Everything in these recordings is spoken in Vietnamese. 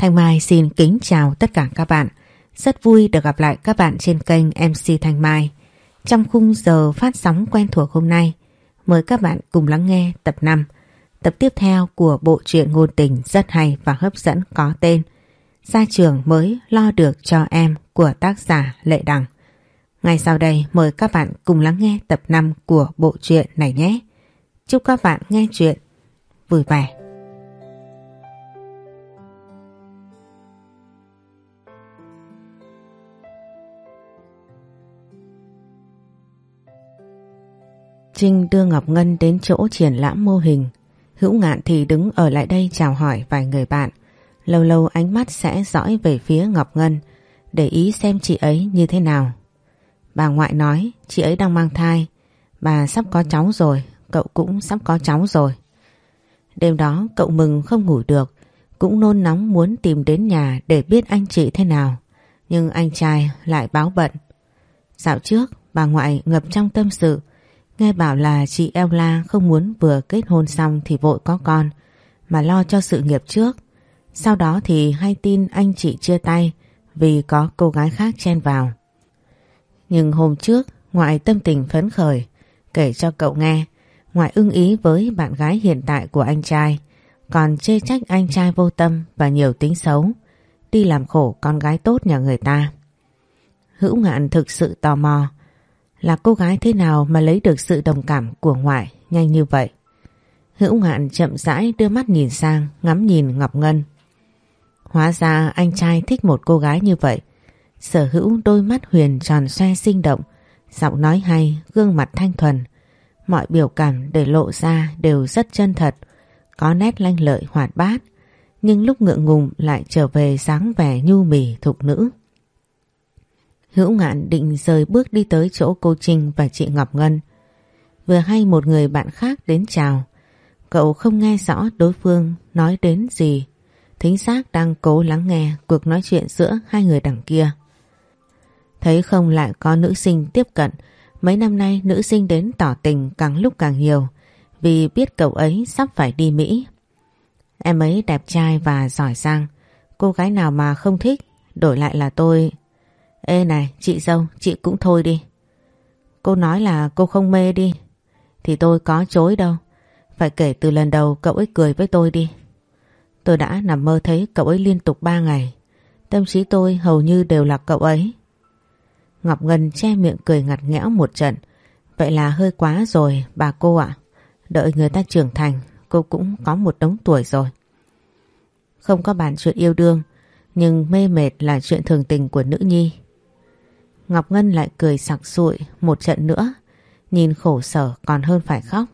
Thanh Mai xin kính chào tất cả các bạn. Rất vui được gặp lại các bạn trên kênh MC Thanh Mai. Trong khung giờ phát sóng quen thuộc hôm nay, mời các bạn cùng lắng nghe tập 5, tập tiếp theo của bộ truyện ngôn tình rất hay và hấp dẫn có tên Gia trường mới lo được cho em của tác giả Lệ Đằng. Ngay sau đây mời các bạn cùng lắng nghe tập 5 của bộ truyện này nhé. Chúc các bạn nghe chuyện vui vẻ. Trinh đưa Ngọc Ngân đến chỗ triển lãm mô hình. Hữu ngạn thì đứng ở lại đây chào hỏi vài người bạn. Lâu lâu ánh mắt sẽ dõi về phía Ngọc Ngân để ý xem chị ấy như thế nào. Bà ngoại nói chị ấy đang mang thai. Bà sắp có cháu rồi, cậu cũng sắp có cháu rồi. Đêm đó cậu mừng không ngủ được, cũng nôn nóng muốn tìm đến nhà để biết anh chị thế nào. Nhưng anh trai lại báo bận. Dạo trước, bà ngoại ngập trong tâm sự, Nghe bảo là chị Ella không muốn vừa kết hôn xong thì vội có con, mà lo cho sự nghiệp trước. Sau đó thì hay tin anh chị chia tay vì có cô gái khác chen vào. Nhưng hôm trước, ngoại tâm tình phấn khởi, kể cho cậu nghe, ngoại ưng ý với bạn gái hiện tại của anh trai, còn chê trách anh trai vô tâm và nhiều tính xấu, đi làm khổ con gái tốt nhà người ta. Hữu ngạn thực sự tò mò, là cô gái thế nào mà lấy được sự đồng cảm của ngoại nhanh như vậy? Hữu ngạn chậm rãi đưa mắt nhìn sang ngắm nhìn Ngọc Ngân. Hóa ra anh trai thích một cô gái như vậy. Sở hữu đôi mắt huyền tròn xoe sinh động, giọng nói hay, gương mặt thanh thuần. Mọi biểu cảm để lộ ra đều rất chân thật, có nét lanh lợi hoạt bát, nhưng lúc ngượng ngùng lại trở về dáng vẻ nhu mì thục nữ. Hữu ngạn định rời bước đi tới chỗ cô Trinh và chị Ngọc Ngân. Vừa hay một người bạn khác đến chào. Cậu không nghe rõ đối phương nói đến gì. Thính xác đang cố lắng nghe cuộc nói chuyện giữa hai người đằng kia. Thấy không lại có nữ sinh tiếp cận. Mấy năm nay nữ sinh đến tỏ tình càng lúc càng nhiều vì biết cậu ấy sắp phải đi Mỹ. Em ấy đẹp trai và giỏi giang. Cô gái nào mà không thích, đổi lại là tôi Ê này, chị dâu, chị cũng thôi đi. Cô nói là cô không mê đi. Thì tôi có chối đâu. Phải kể từ lần đầu cậu ấy cười với tôi đi. Tôi đã nằm mơ thấy cậu ấy liên tục 3 ngày. Tâm trí tôi hầu như đều là cậu ấy. Ngọc Ngân che miệng cười ngặt nghẽo một trận. Vậy là hơi quá rồi bà cô ạ. Đợi người ta trưởng thành, cô cũng có một đống tuổi rồi. Không có bàn chuyện yêu đương, nhưng mê mệt là chuyện thường tình của nữ nhi. Ngọc Ngân lại cười sặc sụi một trận nữa, nhìn khổ sở còn hơn phải khóc.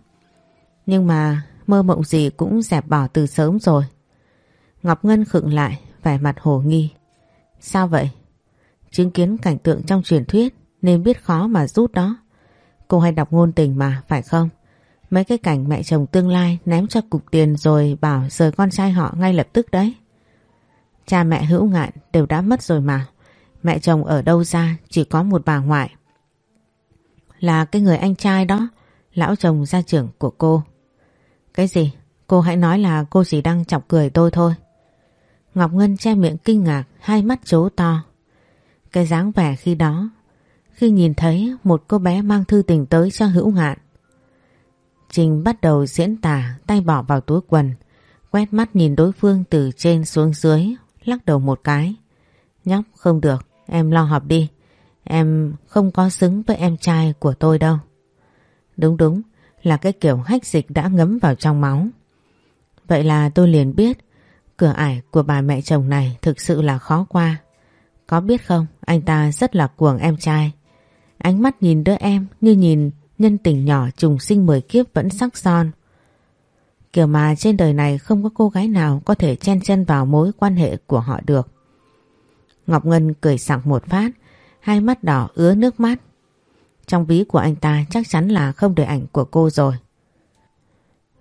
Nhưng mà mơ mộng gì cũng dẹp bỏ từ sớm rồi. Ngọc Ngân khựng lại, vẻ mặt hồ nghi. Sao vậy? Chứng kiến cảnh tượng trong truyền thuyết nên biết khó mà rút đó. Cô hay đọc ngôn tình mà, phải không? Mấy cái cảnh mẹ chồng tương lai ném cho cục tiền rồi bảo rời con trai họ ngay lập tức đấy. Cha mẹ hữu ngạn đều đã mất rồi mà. Mẹ chồng ở đâu ra chỉ có một bà ngoại. Là cái người anh trai đó, lão chồng gia trưởng của cô. Cái gì? Cô hãy nói là cô chỉ đang chọc cười tôi thôi. Ngọc Ngân che miệng kinh ngạc, hai mắt trố to. Cái dáng vẻ khi đó, khi nhìn thấy một cô bé mang thư tình tới cho hữu ngạn. Trình bắt đầu diễn tả, tay bỏ vào túi quần, quét mắt nhìn đối phương từ trên xuống dưới, lắc đầu một cái. Nhóc không được, Em lo học đi. Em không có xứng với em trai của tôi đâu. Đúng đúng, là cái kiểu hách dịch đã ngấm vào trong máu. Vậy là tôi liền biết cửa ải của bà mẹ chồng này thực sự là khó qua. Có biết không, anh ta rất là cuồng em trai. Ánh mắt nhìn đứa em như nhìn nhân tình nhỏ trùng sinh mười kiếp vẫn sắc son. Kiểu mà trên đời này không có cô gái nào có thể chen chân vào mối quan hệ của họ được. Ngọc Ngân cười sặc một phát, hai mắt đỏ ứa nước mắt. Trong ví của anh ta chắc chắn là không để ảnh của cô rồi.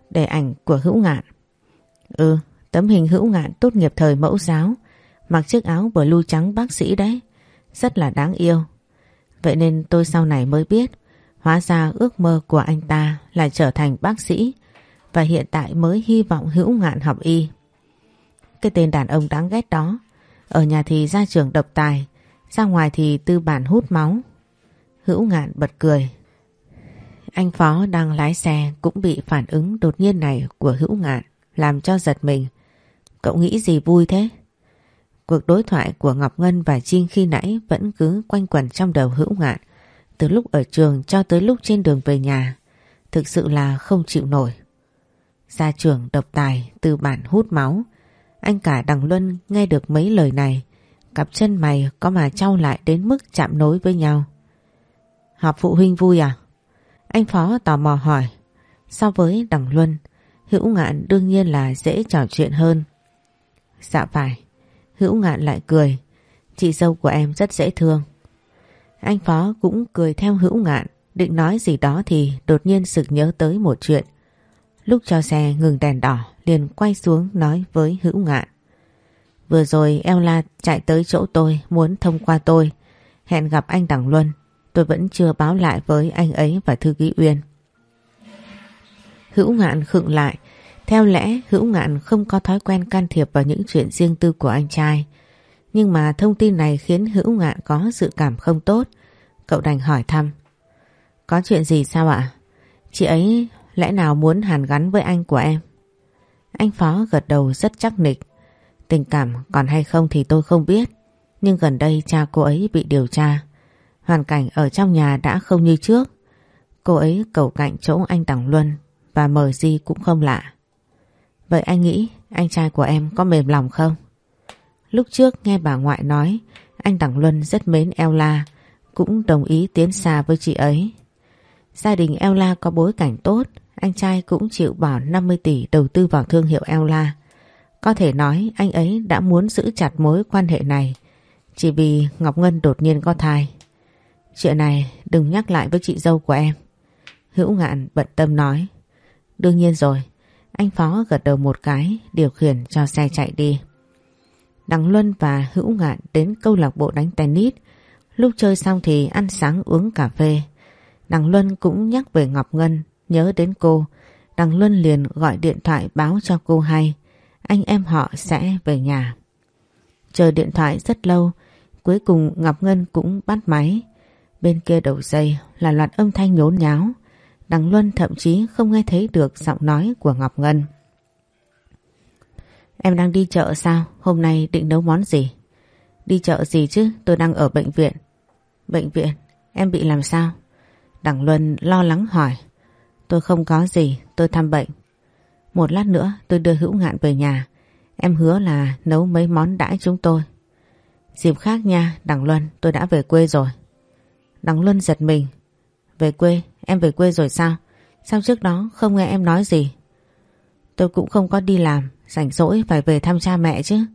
Để ảnh của hữu ngạn. Ừ, tấm hình hữu ngạn tốt nghiệp thời mẫu giáo, mặc chiếc áo blue trắng bác sĩ đấy, rất là đáng yêu. Vậy nên tôi sau này mới biết, hóa ra ước mơ của anh ta là trở thành bác sĩ và hiện tại mới hy vọng hữu ngạn học y. cái tên đàn ông đáng ghét đó. Ở nhà thì ra trường độc tài, ra ngoài thì tư bản hút máu. Hữu ngạn bật cười. Anh Phó đang lái xe cũng bị phản ứng đột nhiên này của Hữu ngạn làm cho giật mình. Cậu nghĩ gì vui thế? Cuộc đối thoại của Ngọc Ngân và Trinh khi nãy vẫn cứ quanh quẩn trong đầu Hữu ngạn. Từ lúc ở trường cho tới lúc trên đường về nhà. Thực sự là không chịu nổi. Gia trưởng độc tài, tư bản hút máu. Anh cả Đằng Luân nghe được mấy lời này. Cặp chân mày có mà trao lại đến mức chạm nối với nhau. Họp phụ huynh vui à? Anh Phó tò mò hỏi. So với Đằng Luân, Hữu Ngạn đương nhiên là dễ trò chuyện hơn. Dạ phải. Hữu Ngạn lại cười. Chị dâu của em rất dễ thương. Anh Phó cũng cười theo Hữu Ngạn. Định nói gì đó thì đột nhiên sực nhớ tới một chuyện. Lúc cho xe ngừng đèn đỏ liền quay xuống nói với Hữu Ngạn. Vừa rồi Ella chạy tới chỗ tôi, muốn thông qua tôi. Hẹn gặp anh Đằng Luân. Tôi vẫn chưa báo lại với anh ấy và thư ký Uyên. Hữu Ngạn khựng lại. Theo lẽ, Hữu Ngạn không có thói quen can thiệp vào những chuyện riêng tư của anh trai. Nhưng mà thông tin này khiến Hữu Ngạn có sự cảm không tốt. Cậu đành hỏi thăm. Có chuyện gì sao ạ? Chị ấy lẽ nào muốn hàn gắn với anh của em? Anh Phó gật đầu rất chắc nịch. Tình cảm còn hay không thì tôi không biết. Nhưng gần đây cha cô ấy bị điều tra. Hoàn cảnh ở trong nhà đã không như trước. Cô ấy cầu cạnh chỗ anh Tằng Luân và mời Di cũng không lạ. Vậy anh nghĩ anh trai của em có mềm lòng không? Lúc trước nghe bà ngoại nói anh Tằng Luân rất mến Ella cũng đồng ý tiến xa với chị ấy. Gia đình Ella có bối cảnh tốt, anh trai cũng chịu bỏ 50 tỷ đầu tư vào thương hiệu Ella. Có thể nói anh ấy đã muốn giữ chặt mối quan hệ này chỉ vì Ngọc Ngân đột nhiên có thai. Chuyện này đừng nhắc lại với chị dâu của em. Hữu ngạn bận tâm nói. Đương nhiên rồi, anh Phó gật đầu một cái điều khiển cho xe chạy đi. Đằng Luân và Hữu ngạn đến câu lạc bộ đánh tennis. Lúc chơi xong thì ăn sáng uống cà phê. Đằng Luân cũng nhắc về Ngọc Ngân, nhớ đến cô. Đằng Luân liền gọi điện thoại báo cho cô hay anh em họ sẽ về nhà. Chờ điện thoại rất lâu, cuối cùng Ngọc Ngân cũng bắt máy. Bên kia đầu dây là loạt âm thanh nhốn nháo. Đằng Luân thậm chí không nghe thấy được giọng nói của Ngọc Ngân. Em đang đi chợ sao? Hôm nay định nấu món gì? Đi chợ gì chứ? Tôi đang ở bệnh viện. Bệnh viện? Em bị làm sao? Đằng Luân lo lắng hỏi. Tôi không có gì, tôi thăm bệnh. Một lát nữa tôi đưa hữu ngạn về nhà. Em hứa là nấu mấy món đãi chúng tôi. Dịp khác nha, Đằng Luân, tôi đã về quê rồi. Đằng Luân giật mình. Về quê, em về quê rồi sao? Sao trước đó không nghe em nói gì? Tôi cũng không có đi làm, rảnh rỗi phải về thăm cha mẹ chứ.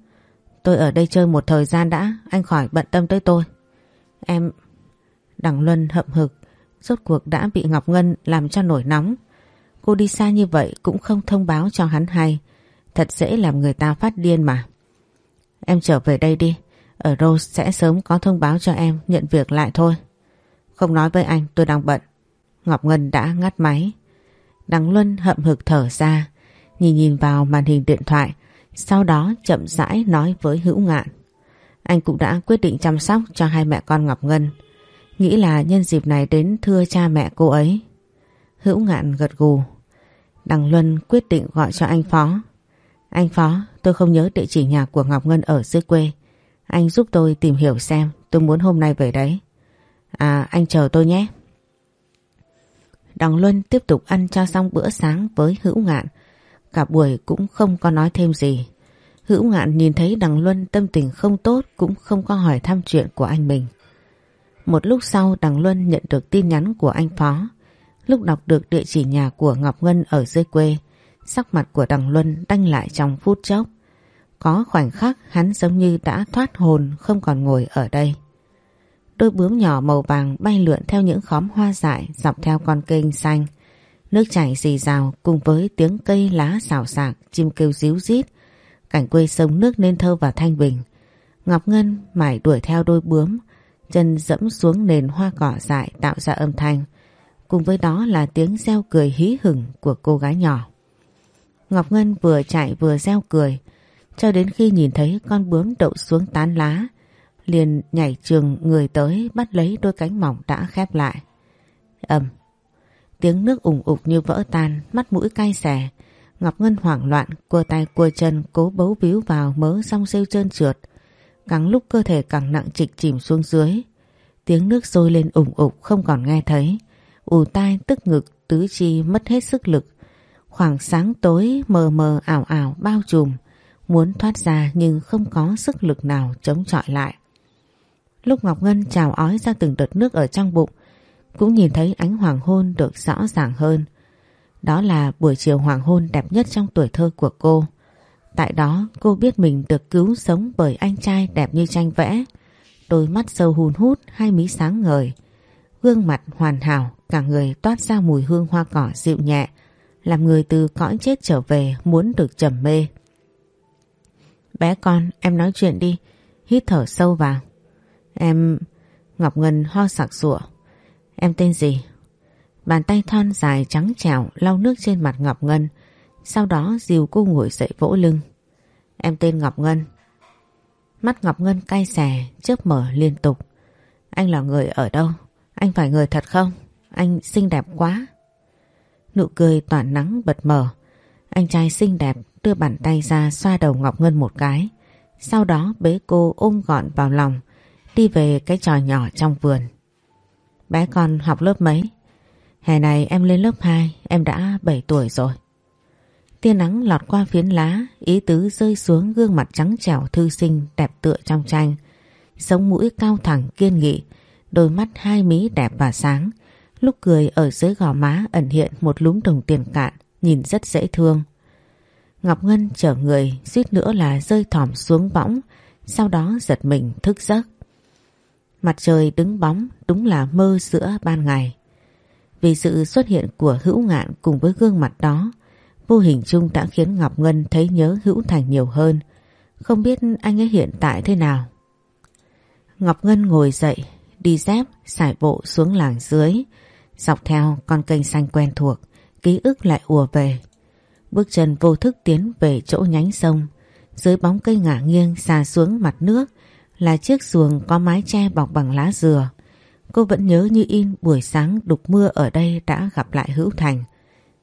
Tôi ở đây chơi một thời gian đã, anh khỏi bận tâm tới tôi. Em... Đằng Luân hậm hực, rốt cuộc đã bị Ngọc Ngân làm cho nổi nóng. Cô đi xa như vậy cũng không thông báo cho hắn hay. Thật dễ làm người ta phát điên mà. Em trở về đây đi. Ở Rose sẽ sớm có thông báo cho em nhận việc lại thôi. Không nói với anh, tôi đang bận. Ngọc Ngân đã ngắt máy. Đằng Luân hậm hực thở ra. Nhìn nhìn vào màn hình điện thoại. Sau đó chậm rãi nói với Hữu Ngạn. Anh cũng đã quyết định chăm sóc cho hai mẹ con Ngọc Ngân. Nghĩ là nhân dịp này đến thưa cha mẹ cô ấy. Hữu ngạn gật gù. Đằng Luân quyết định gọi cho anh Phó. Anh Phó, tôi không nhớ địa chỉ nhà của Ngọc Ngân ở dưới quê. Anh giúp tôi tìm hiểu xem tôi muốn hôm nay về đấy. À, anh chờ tôi nhé. Đằng Luân tiếp tục ăn cho xong bữa sáng với Hữu Ngạn. Cả buổi cũng không có nói thêm gì. Hữu Ngạn nhìn thấy đằng Luân tâm tình không tốt cũng không có hỏi thăm chuyện của anh mình. Một lúc sau đằng Luân nhận được tin nhắn của anh Phó. Lúc đọc được địa chỉ nhà của Ngọc Ngân ở dưới quê, sắc mặt của đằng Luân đanh lại trong phút chốc. Có khoảnh khắc hắn giống như đã thoát hồn không còn ngồi ở đây. Đôi bướm nhỏ màu vàng bay lượn theo những khóm hoa dại dọc theo con kênh xanh. Nước chảy rì rào cùng với tiếng cây lá xào xạc, chim kêu ríu rít. Cảnh quê sông nước nên thơ và thanh bình. Ngọc Ngân mải đuổi theo đôi bướm, chân dẫm xuống nền hoa cỏ dại tạo ra âm thanh. Cùng với đó là tiếng reo cười hí hửng của cô gái nhỏ. Ngọc Ngân vừa chạy vừa reo cười. cho đến khi nhìn thấy con bướm đậu xuống tán lá, liền nhảy trường người tới bắt lấy đôi cánh mỏng đã khép lại. ầm, tiếng nước ủng ục như vỡ tan, mắt mũi cay xè. Ngọc Ngân hoảng loạn, cua tay cua chân cố bấu víu vào mớ song siêu trơn trượt. Càng lúc cơ thể càng nặng trịch chìm xuống dưới. Tiếng nước sôi lên ủng ục không còn nghe thấy. ù tai tức ngực, tứ chi mất hết sức lực. Khoảng sáng tối mờ mờ ảo ảo bao trùm. Muốn thoát ra nhưng không có sức lực nào chống chọi lại. Lúc Ngọc Ngân trào ói ra từng đợt nước ở trong bụng, cũng nhìn thấy ánh hoàng hôn được rõ ràng hơn. Đó là buổi chiều hoàng hôn đẹp nhất trong tuổi thơ của cô. Tại đó cô biết mình được cứu sống bởi anh trai đẹp như tranh vẽ. Đôi mắt sâu hun hút, hai mí sáng ngời. Gương mặt hoàn hảo, cả người toát ra mùi hương hoa cỏ dịu nhẹ. Làm người từ cõi chết trở về muốn được trầm mê. Bé con, em nói chuyện đi. Hít thở sâu vào. Em... Ngọc Ngân ho sặc sụa. Em tên gì? Bàn tay thon dài trắng trẻo lau nước trên mặt Ngọc Ngân. Sau đó dìu cô ngồi dậy vỗ lưng. Em tên Ngọc Ngân. Mắt Ngọc Ngân cay xè, chớp mở liên tục. Anh là người ở đâu? Anh phải người thật không? Anh xinh đẹp quá. Nụ cười tỏa nắng bật mở. Anh trai xinh đẹp đưa bàn tay ra xoa đầu Ngọc Ngân một cái. Sau đó bế cô ôm gọn vào lòng, đi về cái trò nhỏ trong vườn. Bé con học lớp mấy? Hè này em lên lớp 2, em đã 7 tuổi rồi. Tia nắng lọt qua phiến lá, ý tứ rơi xuống gương mặt trắng trẻo thư sinh đẹp tựa trong tranh. Sống mũi cao thẳng kiên nghị, đôi mắt hai mí đẹp và sáng. Lúc cười ở dưới gò má ẩn hiện một lúm đồng tiền cạn, nhìn rất dễ thương. Ngọc Ngân chở người suýt nữa là rơi thỏm xuống võng, sau đó giật mình thức giấc. Mặt trời đứng bóng đúng là mơ giữa ban ngày. Vì sự xuất hiện của hữu ngạn cùng với gương mặt đó, vô hình chung đã khiến Ngọc Ngân thấy nhớ hữu thành nhiều hơn. Không biết anh ấy hiện tại thế nào. Ngọc Ngân ngồi dậy, đi dép, xài bộ xuống làng dưới, dọc theo con kênh xanh quen thuộc, ký ức lại ùa về. Bước chân vô thức tiến về chỗ nhánh sông, dưới bóng cây ngả nghiêng xa xuống mặt nước là chiếc xuồng có mái che bọc bằng lá dừa. Cô vẫn nhớ như in buổi sáng đục mưa ở đây đã gặp lại Hữu Thành,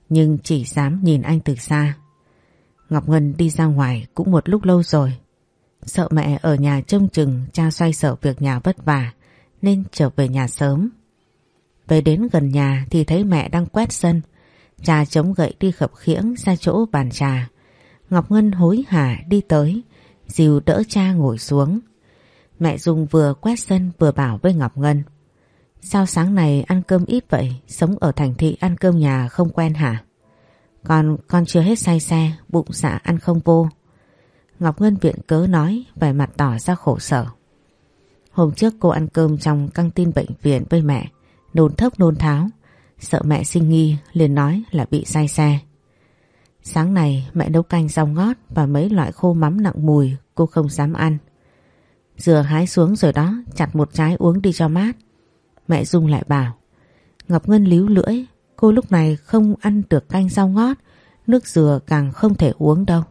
nhưng chỉ dám nhìn anh từ xa. Ngọc Ngân đi ra ngoài cũng một lúc lâu rồi. Sợ mẹ ở nhà trông chừng cha xoay sở việc nhà vất vả nên trở về nhà sớm. Về đến gần nhà thì thấy mẹ đang quét sân. Cha chống gậy đi khập khiễng ra chỗ bàn trà. Ngọc Ngân hối hả đi tới, dìu đỡ cha ngồi xuống. Mẹ Dung vừa quét sân vừa bảo với Ngọc Ngân. Sao sáng này ăn cơm ít vậy, sống ở thành thị ăn cơm nhà không quen hả? Còn con chưa hết say xe, bụng dạ ăn không vô. Ngọc Ngân viện cớ nói, vẻ mặt tỏ ra khổ sở. Hôm trước cô ăn cơm trong căng tin bệnh viện với mẹ, nôn thốc nôn tháo. Sợ mẹ sinh nghi liền nói là bị say xe. Sáng này mẹ nấu canh rau ngót và mấy loại khô mắm nặng mùi cô không dám ăn. Dừa hái xuống rồi đó, chặt một trái uống đi cho mát. Mẹ Dung lại bảo. Ngọc Ngân líu lưỡi, cô lúc này không ăn được canh rau ngót, nước dừa càng không thể uống đâu.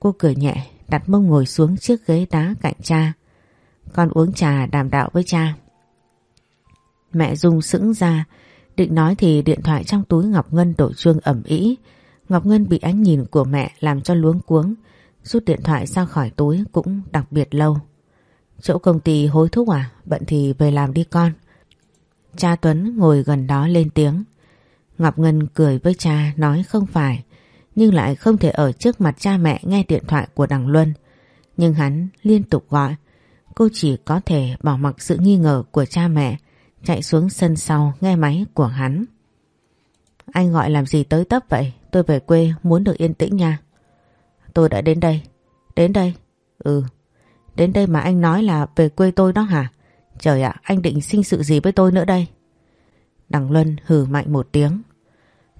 Cô cười nhẹ, đặt mông ngồi xuống chiếc ghế đá cạnh cha. Con uống trà đàm đạo với cha. Mẹ Dung sững ra, định nói thì điện thoại trong túi Ngọc Ngân đổ chuông ẩm ý. Ngọc Ngân bị ánh nhìn của mẹ làm cho luống cuống, rút điện thoại ra khỏi túi cũng đặc biệt lâu. Chỗ công ty hối thúc à? Bận thì về làm đi con. Cha Tuấn ngồi gần đó lên tiếng. Ngọc Ngân cười với cha nói không phải, nhưng lại không thể ở trước mặt cha mẹ nghe điện thoại của Đằng Luân. Nhưng hắn liên tục gọi, cô chỉ có thể bỏ mặc sự nghi ngờ của cha mẹ, chạy xuống sân sau nghe máy của hắn. Anh gọi làm gì tới tấp vậy? Tôi về quê muốn được yên tĩnh nha. Tôi đã đến đây. Đến đây? Ừ. Đến đây mà anh nói là về quê tôi đó hả? Trời ạ, anh định sinh sự gì với tôi nữa đây? Đằng Luân hừ mạnh một tiếng.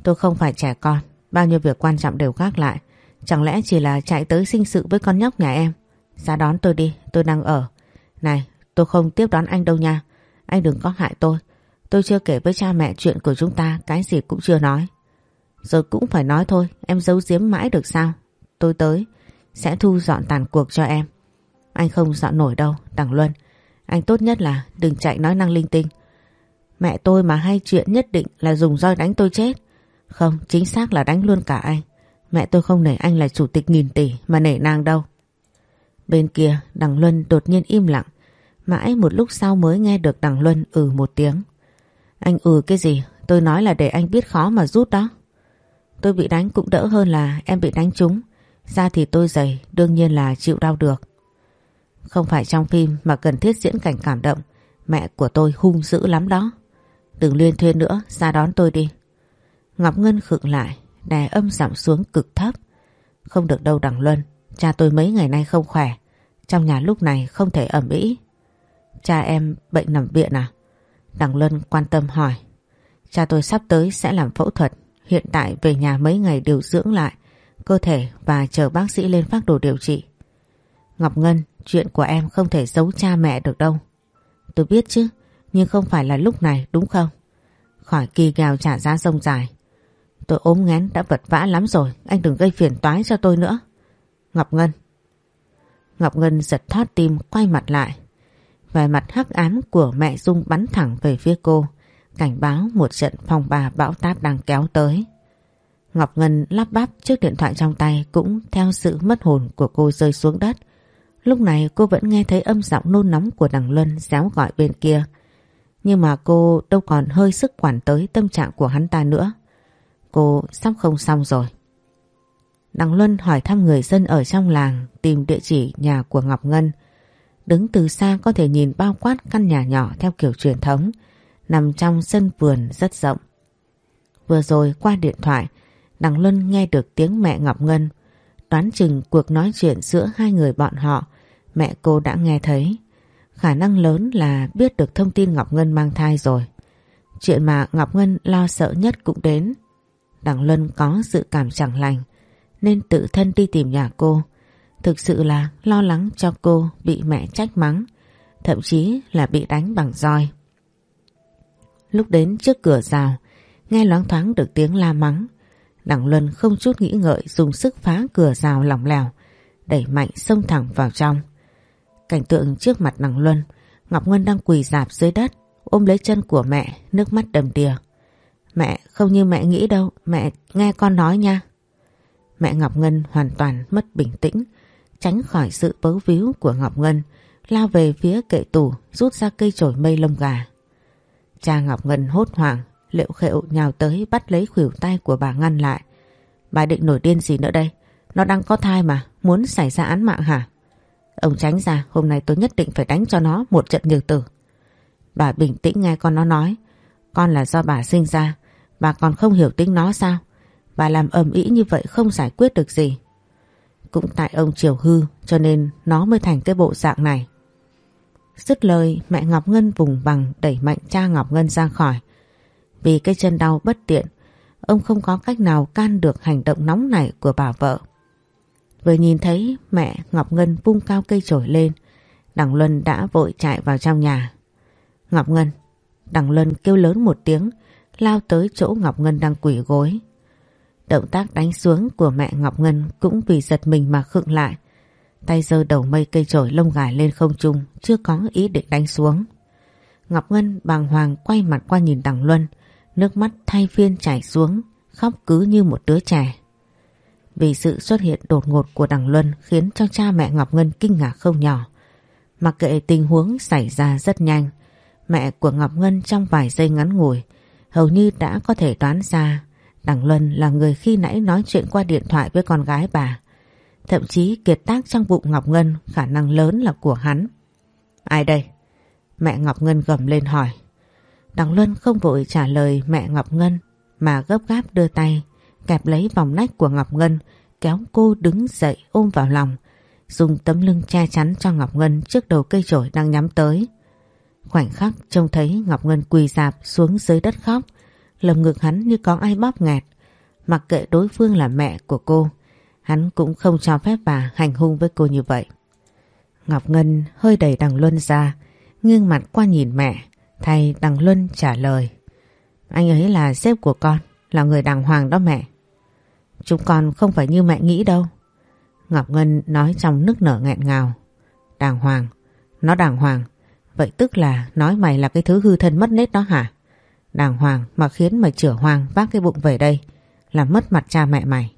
Tôi không phải trẻ con, bao nhiêu việc quan trọng đều gác lại. Chẳng lẽ chỉ là chạy tới sinh sự với con nhóc nhà em? Ra đón tôi đi, tôi đang ở. Này, tôi không tiếp đón anh đâu nha. Anh đừng có hại tôi. Tôi chưa kể với cha mẹ chuyện của chúng ta, cái gì cũng chưa nói. Rồi cũng phải nói thôi, em giấu giếm mãi được sao? Tôi tới, sẽ thu dọn tàn cuộc cho em. Anh không dọn nổi đâu, Đằng Luân. Anh tốt nhất là đừng chạy nói năng linh tinh. Mẹ tôi mà hay chuyện nhất định là dùng roi đánh tôi chết. Không, chính xác là đánh luôn cả anh. Mẹ tôi không nể anh là chủ tịch nghìn tỷ mà nể nàng đâu. Bên kia Đằng Luân đột nhiên im lặng. Mãi một lúc sau mới nghe được Đằng Luân ừ một tiếng. Anh ừ cái gì? Tôi nói là để anh biết khó mà rút đó. Tôi bị đánh cũng đỡ hơn là em bị đánh trúng. Da thì tôi dày, đương nhiên là chịu đau được. Không phải trong phim mà cần thiết diễn cảnh cảm động. Mẹ của tôi hung dữ lắm đó. Đừng liên thuyên nữa, ra đón tôi đi. Ngọc Ngân khựng lại, đè âm giảm xuống cực thấp. Không được đâu Đằng Luân, cha tôi mấy ngày nay không khỏe. Trong nhà lúc này không thể ẩm ý Cha em bệnh nằm viện à? Đằng Luân quan tâm hỏi. Cha tôi sắp tới sẽ làm phẫu thuật. Hiện tại về nhà mấy ngày điều dưỡng lại cơ thể và chờ bác sĩ lên phác đồ điều trị. Ngọc Ngân, chuyện của em không thể giấu cha mẹ được đâu. Tôi biết chứ, nhưng không phải là lúc này đúng không? Khỏi kỳ gào trả giá sông dài. Tôi ốm ngén đã vật vã lắm rồi, anh đừng gây phiền toái cho tôi nữa. Ngọc Ngân. Ngọc Ngân giật thoát tim quay mặt lại. Vài mặt hắc ám của mẹ Dung bắn thẳng về phía cô, cảnh báo một trận phòng bà bão táp đang kéo tới. Ngọc Ngân lắp bắp chiếc điện thoại trong tay cũng theo sự mất hồn của cô rơi xuống đất. Lúc này cô vẫn nghe thấy âm giọng nôn nóng của đằng Luân réo gọi bên kia. Nhưng mà cô đâu còn hơi sức quản tới tâm trạng của hắn ta nữa. Cô sắp không xong rồi. Đằng Luân hỏi thăm người dân ở trong làng tìm địa chỉ nhà của Ngọc Ngân. Đứng từ xa có thể nhìn bao quát căn nhà nhỏ theo kiểu truyền thống, nằm trong sân vườn rất rộng. Vừa rồi qua điện thoại, Đằng Luân nghe được tiếng mẹ Ngọc Ngân. Đoán chừng cuộc nói chuyện giữa hai người bọn họ, mẹ cô đã nghe thấy. Khả năng lớn là biết được thông tin Ngọc Ngân mang thai rồi. Chuyện mà Ngọc Ngân lo sợ nhất cũng đến. Đằng Luân có sự cảm chẳng lành, nên tự thân đi tìm nhà cô. Thực sự là lo lắng cho cô bị mẹ trách mắng, thậm chí là bị đánh bằng roi. Lúc đến trước cửa rào, nghe loáng thoáng được tiếng la mắng, Đặng Luân không chút nghĩ ngợi dùng sức phá cửa rào lỏng lẻo, đẩy mạnh xông thẳng vào trong. Cảnh tượng trước mặt Đặng Luân, Ngọc Ngân đang quỳ dạp dưới đất, ôm lấy chân của mẹ, nước mắt đầm đìa. Mẹ không như mẹ nghĩ đâu, mẹ nghe con nói nha. Mẹ Ngọc Ngân hoàn toàn mất bình tĩnh, tránh khỏi sự bấu víu của Ngọc Ngân, lao về phía kệ tủ, rút ra cây chổi mây lông gà. Cha Ngọc Ngân hốt hoảng, Liệu khệu nhào tới bắt lấy khuỷu tay của bà ngăn lại. Bà định nổi điên gì nữa đây? Nó đang có thai mà, muốn xảy ra án mạng hả? Ông tránh ra, hôm nay tôi nhất định phải đánh cho nó một trận nhược tử. Bà bình tĩnh nghe con nó nói. Con là do bà sinh ra, bà còn không hiểu tính nó sao? Bà làm ầm ĩ như vậy không giải quyết được gì. Cũng tại ông triều hư cho nên nó mới thành cái bộ dạng này. Dứt lời mẹ Ngọc Ngân vùng bằng đẩy mạnh cha Ngọc Ngân ra khỏi. Vì cái chân đau bất tiện, ông không có cách nào can được hành động nóng nảy của bà vợ. Vừa nhìn thấy mẹ Ngọc Ngân vung cao cây chổi lên, Đằng Luân đã vội chạy vào trong nhà. Ngọc Ngân, Đằng Luân kêu lớn một tiếng, lao tới chỗ Ngọc Ngân đang quỷ gối. Động tác đánh xuống của mẹ Ngọc Ngân cũng vì giật mình mà khựng lại. Tay giơ đầu mây cây chổi lông gài lên không trung, chưa có ý định đánh xuống. Ngọc Ngân bàng hoàng quay mặt qua nhìn Đằng Luân, Nước mắt thay phiên chảy xuống, khóc cứ như một đứa trẻ. Vì sự xuất hiện đột ngột của Đằng Luân khiến cho cha mẹ Ngọc Ngân kinh ngạc không nhỏ. Mặc kệ tình huống xảy ra rất nhanh, mẹ của Ngọc Ngân trong vài giây ngắn ngủi hầu như đã có thể đoán ra Đằng Luân là người khi nãy nói chuyện qua điện thoại với con gái bà. Thậm chí kiệt tác trong bụng Ngọc Ngân khả năng lớn là của hắn. Ai đây? Mẹ Ngọc Ngân gầm lên hỏi. Đằng Luân không vội trả lời mẹ Ngọc Ngân, mà gấp gáp đưa tay, kẹp lấy vòng nách của Ngọc Ngân, kéo cô đứng dậy ôm vào lòng, dùng tấm lưng che chắn cho Ngọc Ngân trước đầu cây chổi đang nhắm tới. Khoảnh khắc trông thấy Ngọc Ngân quỳ dạp xuống dưới đất khóc, lồng ngực hắn như có ai bóp nghẹt mặc kệ đối phương là mẹ của cô, hắn cũng không cho phép bà hành hung với cô như vậy. Ngọc Ngân hơi đẩy đằng Luân ra, nghiêng mặt qua nhìn mẹ Thầy Đằng Luân trả lời, Anh ấy là sếp của con, Là người đàng hoàng đó mẹ Chúng con không phải như mẹ nghĩ đâu Ngọc Ngân nói trong nức nở nghẹn ngào. Đàng hoàng. Nó đàng hoàng. Vậy tức là nói mày là cái thứ hư thân mất nết đó hả? Đàng hoàng mà khiến mày chửa hoàng vác cái bụng về đây. Làm mất mặt cha mẹ mày.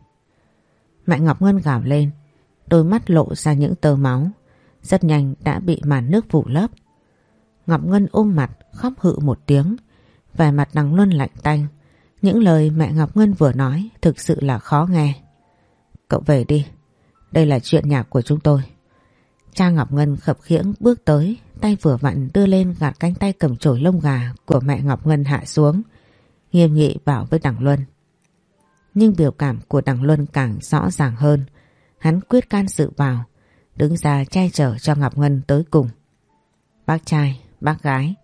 Mẹ Ngọc Ngân gào lên. Đôi mắt lộ ra những tơ máu. Rất nhanh đã bị màn nước phủ lấp. Ngọc Ngân ôm mặt khóc hự một tiếng. Vẻ mặt đằng Luân lạnh tanh. Những lời mẹ Ngọc Ngân vừa nói thực sự là khó nghe. Cậu về đi. Đây là chuyện nhà của chúng tôi. Cha Ngọc Ngân khập khiễng bước tới, tay vừa vặn đưa lên gạt cánh tay cầm chổi lông gà của mẹ Ngọc Ngân hạ xuống. Nghiêm nghị bảo với Đằng Luân. Nhưng biểu cảm của Đằng Luân càng rõ ràng hơn. Hắn quyết can sự vào, đứng ra che chở cho Ngọc Ngân tới cùng. Bác trai, bác gái,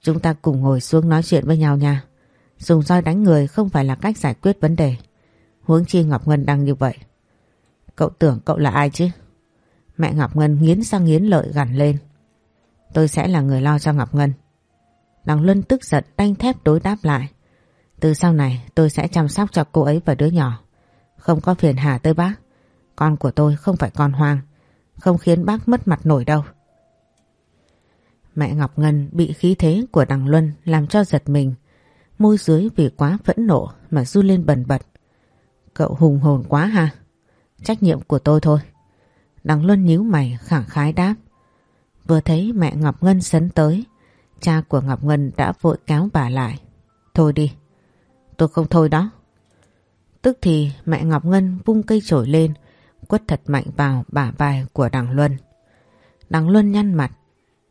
chúng ta cùng ngồi xuống nói chuyện với nhau nha. Dùng roi đánh người không phải là cách giải quyết vấn đề. Huống chi Ngọc Ngân đang như vậy. Cậu tưởng cậu là ai chứ? Mẹ Ngọc Ngân nghiến sang nghiến lợi gằn lên. Tôi sẽ là người lo cho Ngọc Ngân. Đằng Luân tức giận đanh thép đối đáp lại. Từ sau này tôi sẽ chăm sóc cho cô ấy và đứa nhỏ. Không có phiền hà tới bác. Con của tôi không phải con hoang. Không khiến bác mất mặt nổi đâu. Mẹ Ngọc Ngân bị khí thế của đằng Luân làm cho giật mình. Môi dưới vì quá phẫn nộ mà du lên bần bật. Cậu hùng hồn quá ha. Trách nhiệm của tôi thôi. Đằng Luân nhíu mày khẳng khái đáp. Vừa thấy mẹ Ngọc Ngân sấn tới, cha của Ngọc Ngân đã vội kéo bà lại. Thôi đi, tôi không thôi đó. Tức thì mẹ Ngọc Ngân vung cây chổi lên, quất thật mạnh vào bả vai của đằng Luân. Đằng Luân nhăn mặt,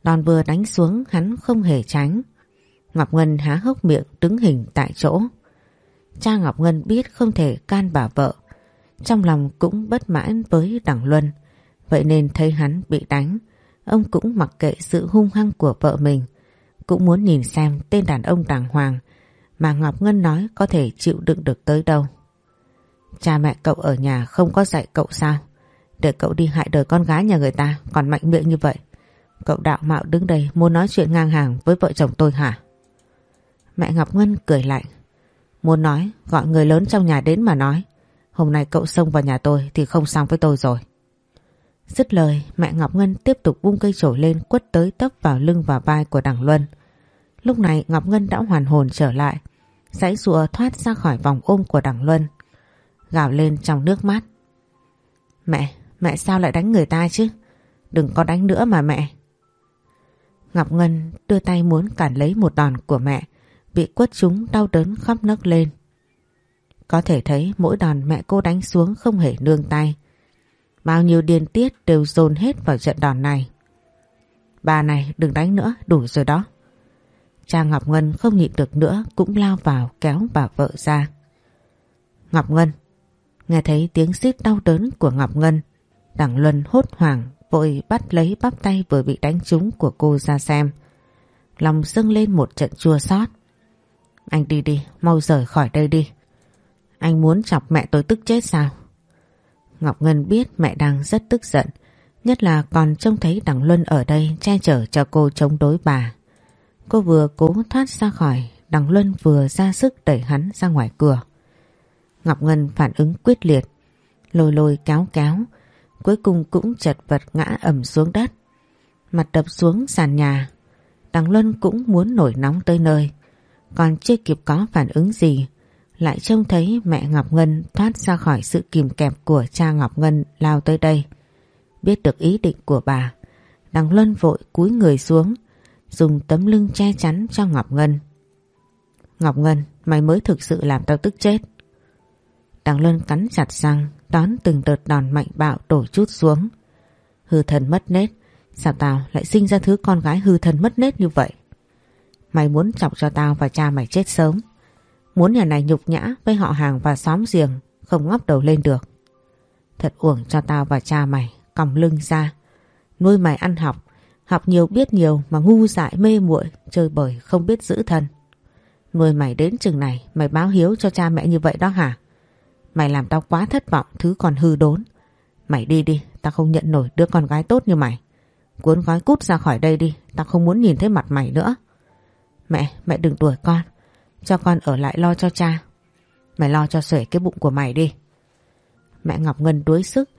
đòn vừa đánh xuống hắn không hề tránh. Ngọc Ngân há hốc miệng đứng hình tại chỗ. Cha Ngọc Ngân biết không thể can bà vợ, trong lòng cũng bất mãn với đằng Luân. Vậy nên thấy hắn bị đánh, ông cũng mặc kệ sự hung hăng của vợ mình. Cũng muốn nhìn xem tên đàn ông đàng hoàng mà Ngọc Ngân nói có thể chịu đựng được tới đâu. Cha mẹ cậu ở nhà không có dạy cậu sao? Để cậu đi hại đời con gái nhà người ta còn mạnh miệng như vậy. Cậu đạo mạo đứng đây muốn nói chuyện ngang hàng với vợ chồng tôi hả? Mẹ Ngọc Ngân cười lạnh. Muốn nói gọi người lớn trong nhà đến mà nói. Hôm nay cậu xông vào nhà tôi thì không xong với tôi rồi. Dứt lời mẹ Ngọc Ngân tiếp tục bung cây trổi lên quất tới tấp vào lưng và vai của đằng Luân. Lúc này Ngọc Ngân đã hoàn hồn trở lại. Giấy rùa thoát ra khỏi vòng ôm của đằng Luân. Gào lên trong nước mắt. Mẹ, mẹ sao lại đánh người ta chứ? Đừng có đánh nữa mà mẹ. Ngọc Ngân đưa tay muốn cản lấy một đòn của mẹ. Bị quất chúng đau đớn khóc nấc lên. Có thể thấy mỗi đòn mẹ cô đánh xuống không hề nương tay. Bao nhiêu điên tiết đều dồn hết vào trận đòn này. Bà này đừng đánh nữa, đủ rồi đó. Cha Ngọc Ngân không nhịn được nữa cũng lao vào kéo bà vợ ra. Ngọc Ngân Nghe thấy tiếng xít đau đớn của Ngọc Ngân Đặng Luân hốt hoảng vội bắt lấy bắp tay vừa bị đánh trúng của cô ra xem. Lòng dâng lên một trận chua xót. Anh đi đi, mau rời khỏi đây đi. Anh muốn chọc mẹ tôi tức chết sao? Ngọc Ngân biết mẹ đang rất tức giận, nhất là còn trông thấy Đặng Luân ở đây che chở cho cô chống đối bà. Cô vừa cố thoát ra khỏi, Đặng Luân vừa ra sức đẩy hắn ra ngoài cửa. Ngọc Ngân phản ứng quyết liệt, lôi lôi kéo kéo, cuối cùng cũng chật vật ngã ẩm xuống đất. Mặt đập xuống sàn nhà, Đằng Luân cũng muốn nổi nóng tới nơi, còn chưa kịp có phản ứng gì lại trông thấy mẹ Ngọc Ngân thoát ra khỏi sự kìm kẹp của cha Ngọc Ngân lao tới đây. Biết được ý định của bà, đằng Luân vội cúi người xuống, dùng tấm lưng che chắn cho Ngọc Ngân. Ngọc Ngân, mày mới thực sự làm tao tức chết. Đằng Luân cắn chặt răng, đón từng đợt đòn mạnh bạo đổ chút xuống. Hư thần mất nết, sao tao lại sinh ra thứ con gái hư thần mất nết như vậy? Mày muốn chọc cho tao và cha mày chết sớm. Muốn nhà này nhục nhã với họ hàng và xóm giềng không ngóc đầu lên được. Thật uổng cho tao và cha mày còng lưng ra. Nuôi mày ăn học, học nhiều biết nhiều mà ngu dại mê muội chơi bời không biết giữ thân. Nuôi mày đến chừng này mày báo hiếu cho cha mẹ như vậy đó hả? Mày làm tao quá thất vọng thứ còn hư đốn. Mày đi đi, tao không nhận nổi đứa con gái tốt như mày. Cuốn gói cút ra khỏi đây đi, tao không muốn nhìn thấy mặt mày nữa. Mẹ, mẹ đừng đuổi con. Cho con ở lại lo cho cha Mày lo cho sể cái bụng của mày đi Mẹ Ngọc Ngân đuối sức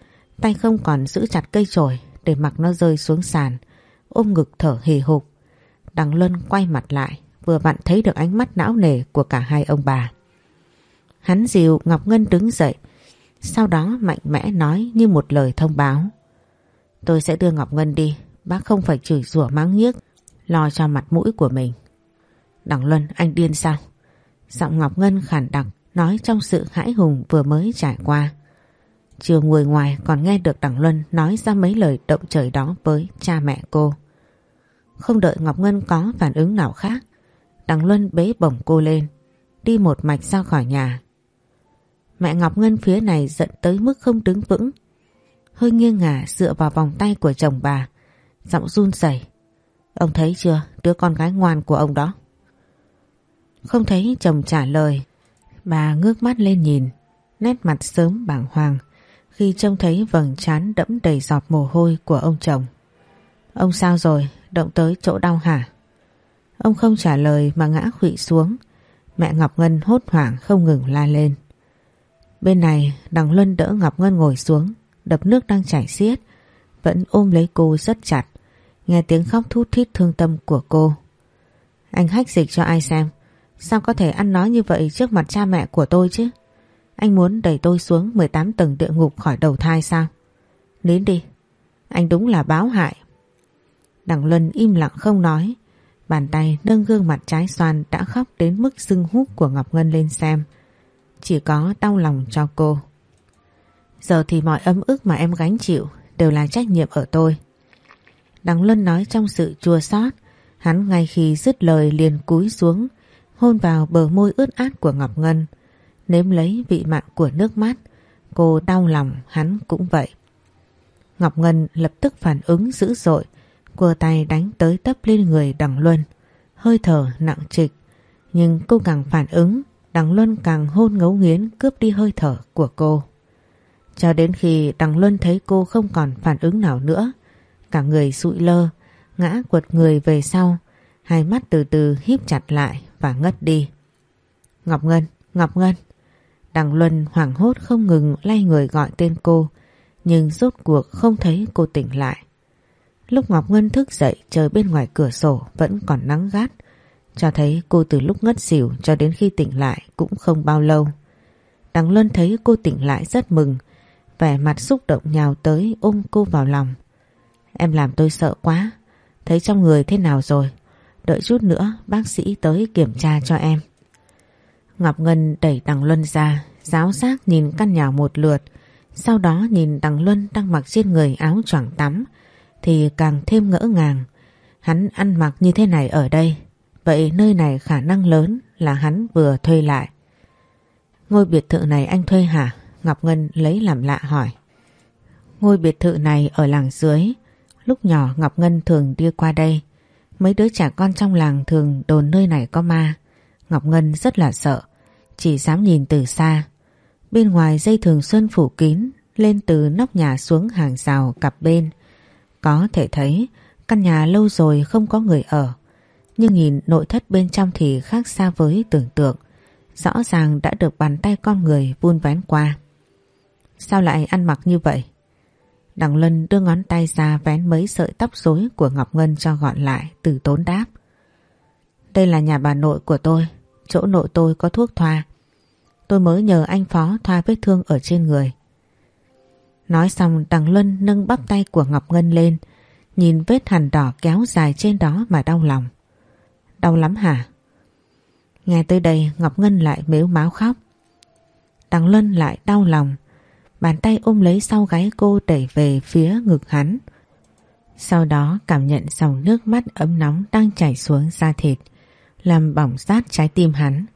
tay không còn giữ chặt cây chổi để mặc nó rơi xuống sàn, ôm ngực thở hì hục. Đằng Luân quay mặt lại, vừa vặn thấy được ánh mắt não nề của cả hai ông bà. Hắn dìu Ngọc Ngân đứng dậy, sau đó mạnh mẽ nói như một lời thông báo. Tôi sẽ đưa Ngọc Ngân đi, bác không phải chửi rủa mắng nhiếc, lo cho mặt mũi của mình. Đằng Luân, anh điên sao? Giọng Ngọc Ngân khản đặc, nói trong sự hãi hùng vừa mới trải qua. Chưa ngồi ngoài còn nghe được Đằng Luân nói ra mấy lời động trời đó với cha mẹ cô. Không đợi Ngọc Ngân có phản ứng nào khác, Đằng Luân bế bổng cô lên, đi một mạch ra khỏi nhà. Mẹ Ngọc Ngân phía này giận tới mức không đứng vững, hơi nghiêng ngả dựa vào vòng tay của chồng bà, giọng run rẩy. Ông thấy chưa, đứa con gái ngoan của ông đó. Không thấy chồng trả lời, bà ngước mắt lên nhìn, nét mặt sớm bảng hoàng khi trông thấy vầng trán đẫm đầy giọt mồ hôi của ông chồng. Ông sao rồi, động tới chỗ đau hả? Ông không trả lời mà ngã khụy xuống. Mẹ Ngọc Ngân hốt hoảng không ngừng la lên. Bên này đằng Luân đỡ Ngọc Ngân ngồi xuống, đập nước đang chảy xiết, vẫn ôm lấy cô rất chặt, nghe tiếng khóc thút thít thương tâm của cô. Anh hách dịch cho ai xem, sao có thể ăn nói như vậy trước mặt cha mẹ của tôi chứ? Anh muốn đẩy tôi xuống 18 tầng địa ngục khỏi đầu thai sao? Nín đi, anh đúng là báo hại. Đằng Luân im lặng không nói, bàn tay nâng gương mặt trái xoan đã khóc đến mức sưng húp của Ngọc Ngân lên xem. Chỉ có đau lòng cho cô. Giờ thì mọi ấm ức mà em gánh chịu đều là trách nhiệm ở tôi. Đằng Luân nói trong sự chua xót, hắn ngay khi dứt lời liền cúi xuống, hôn vào bờ môi ướt át của Ngọc Ngân, nếm lấy vị mặn của nước mắt. Cô đau lòng, hắn cũng vậy. Ngọc Ngân lập tức phản ứng dữ dội, cua tay đánh tới tấp lên người Đằng Luân, hơi thở nặng trịch. Nhưng cô càng phản ứng, Đằng Luân càng hôn ngấu nghiến cướp đi hơi thở của cô. Cho đến khi Đằng Luân thấy cô không còn phản ứng nào nữa, cả người sụi lơ, ngã quật người về sau, hai mắt từ từ híp chặt lại và ngất đi. Ngọc Ngân, Ngọc Ngân. Đằng Luân hoảng hốt không ngừng lay người gọi tên cô, nhưng rốt cuộc không thấy cô tỉnh lại. Lúc Ngọc Ngân thức dậy trời bên ngoài cửa sổ vẫn còn nắng gắt, cho thấy cô từ lúc ngất xỉu cho đến khi tỉnh lại cũng không bao lâu. Đằng Luân thấy cô tỉnh lại rất mừng, vẻ mặt xúc động nhào tới ôm cô vào lòng. Em làm tôi sợ quá, thấy trong người thế nào rồi, đợi chút nữa bác sĩ tới kiểm tra cho em. Ngọc Ngân đẩy Đằng Luân ra, giáo giác nhìn căn nhà một lượt, sau đó nhìn Đằng Luân đang mặc trên người áo choàng tắm, thì càng thêm ngỡ ngàng. Hắn ăn mặc như thế này ở đây, vậy nơi này khả năng lớn là hắn vừa thuê lại. Ngôi biệt thự này anh thuê hả? Ngọc Ngân lấy làm lạ hỏi. Ngôi biệt thự này ở làng dưới, lúc nhỏ Ngọc Ngân thường đi qua đây. Mấy đứa trẻ con trong làng thường đồn nơi này có ma. Ngọc Ngân rất là sợ, chỉ dám nhìn từ xa. Bên ngoài dây thường xuân phủ kín, lên từ nóc nhà xuống hàng rào cặp bên. Có thể thấy căn nhà lâu rồi không có người ở. Nhưng nhìn nội thất bên trong thì khác xa với tưởng tượng. Rõ ràng đã được bàn tay con người vun vén qua. Sao lại ăn mặc như vậy? Đằng Lân đưa ngón tay ra vén mấy sợi tóc rối của Ngọc Ngân cho gọn lại từ tốn đáp. Đây là nhà bà nội của tôi, chỗ nội tôi có thuốc thoa. Tôi mới nhờ anh Phó thoa vết thương ở trên người. Nói xong đằng Luân nâng bắp tay của Ngọc Ngân lên, nhìn vết hằn đỏ kéo dài trên đó mà đau lòng. Đau lắm hả? Nghe tới đây Ngọc Ngân lại mếu máu khóc. Đằng Luân lại đau lòng, bàn tay ôm lấy sau gáy cô đẩy về phía ngực hắn. Sau đó cảm nhận dòng nước mắt ấm nóng đang chảy xuống da thịt, làm bỏng rát trái tim hắn,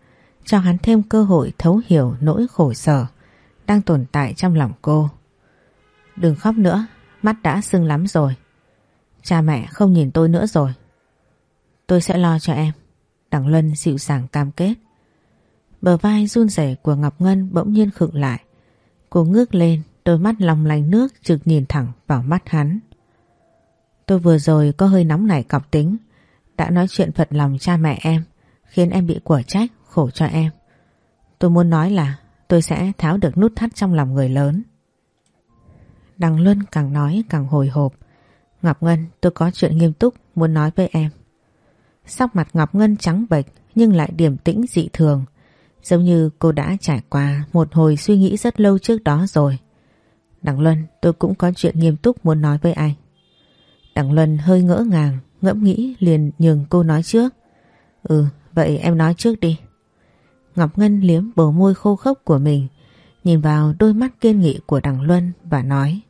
cho hắn thêm cơ hội thấu hiểu nỗi khổ sở đang tồn tại trong lòng cô. Đừng khóc nữa, mắt đã sưng lắm rồi. Cha mẹ không nhìn tôi nữa rồi. Tôi sẽ lo cho em. Đằng Luân dịu dàng cam kết. Bờ vai run rẩy của Ngọc Ngân bỗng nhiên khựng lại. Cô ngước lên, đôi mắt lòng lành nước trực nhìn thẳng vào mắt hắn. Tôi vừa rồi có hơi nóng nảy cọc tính, đã nói chuyện phật lòng cha mẹ em, khiến em bị quả trách, khổ cho em. Tôi muốn nói là tôi sẽ tháo được nút thắt trong lòng người lớn. Đằng Luân càng nói càng hồi hộp. Ngọc Ngân tôi có chuyện nghiêm túc muốn nói với em. Sắc mặt Ngọc Ngân trắng bệch nhưng lại điềm tĩnh dị thường. Giống như cô đã trải qua một hồi suy nghĩ rất lâu trước đó rồi. Đặng Luân tôi cũng có chuyện nghiêm túc muốn nói với anh. Đặng Luân hơi ngỡ ngàng, ngẫm nghĩ liền nhường cô nói trước. Ừ, vậy em nói trước đi. Ngọc Ngân liếm bờ môi khô khốc của mình, nhìn vào đôi mắt kiên nghị của Đặng Luân và nói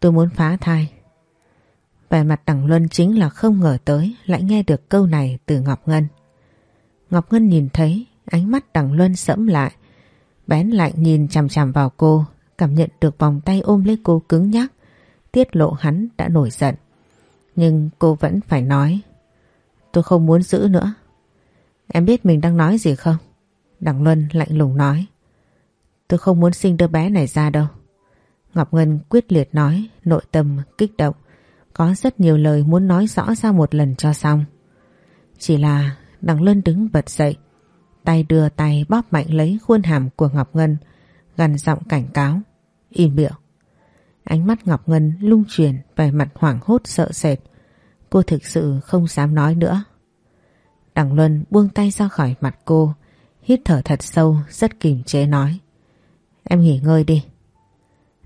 Tôi muốn phá thai về mặt Đằng Luân chính là không ngờ tới lại nghe được câu này từ Ngọc Ngân. Ngọc Ngân nhìn thấy ánh mắt Đằng Luân sẫm lại, bén lạnh nhìn chằm chằm vào cô, cảm nhận được vòng tay ôm lấy cô cứng nhắc, tiết lộ hắn đã nổi giận. Nhưng cô vẫn phải nói Tôi không muốn giữ nữa Em biết mình đang nói gì không? Đằng Luân lạnh lùng nói Tôi không muốn sinh đứa bé này ra đâu Ngọc Ngân quyết liệt nói Nội tâm kích động có rất nhiều lời muốn nói rõ ra một lần cho xong Chỉ là Đặng Luân đứng bật dậy Tay đưa tay bóp mạnh lấy khuôn hàm của Ngọc Ngân Gần giọng cảnh cáo Im miệng Ánh mắt Ngọc Ngân lung chuyển vẻ mặt hoảng hốt sợ sệt. Cô thực sự không dám nói nữa. Đằng Luân buông tay ra khỏi mặt cô, hít thở thật sâu, rất kìm chế nói. Em nghỉ ngơi đi.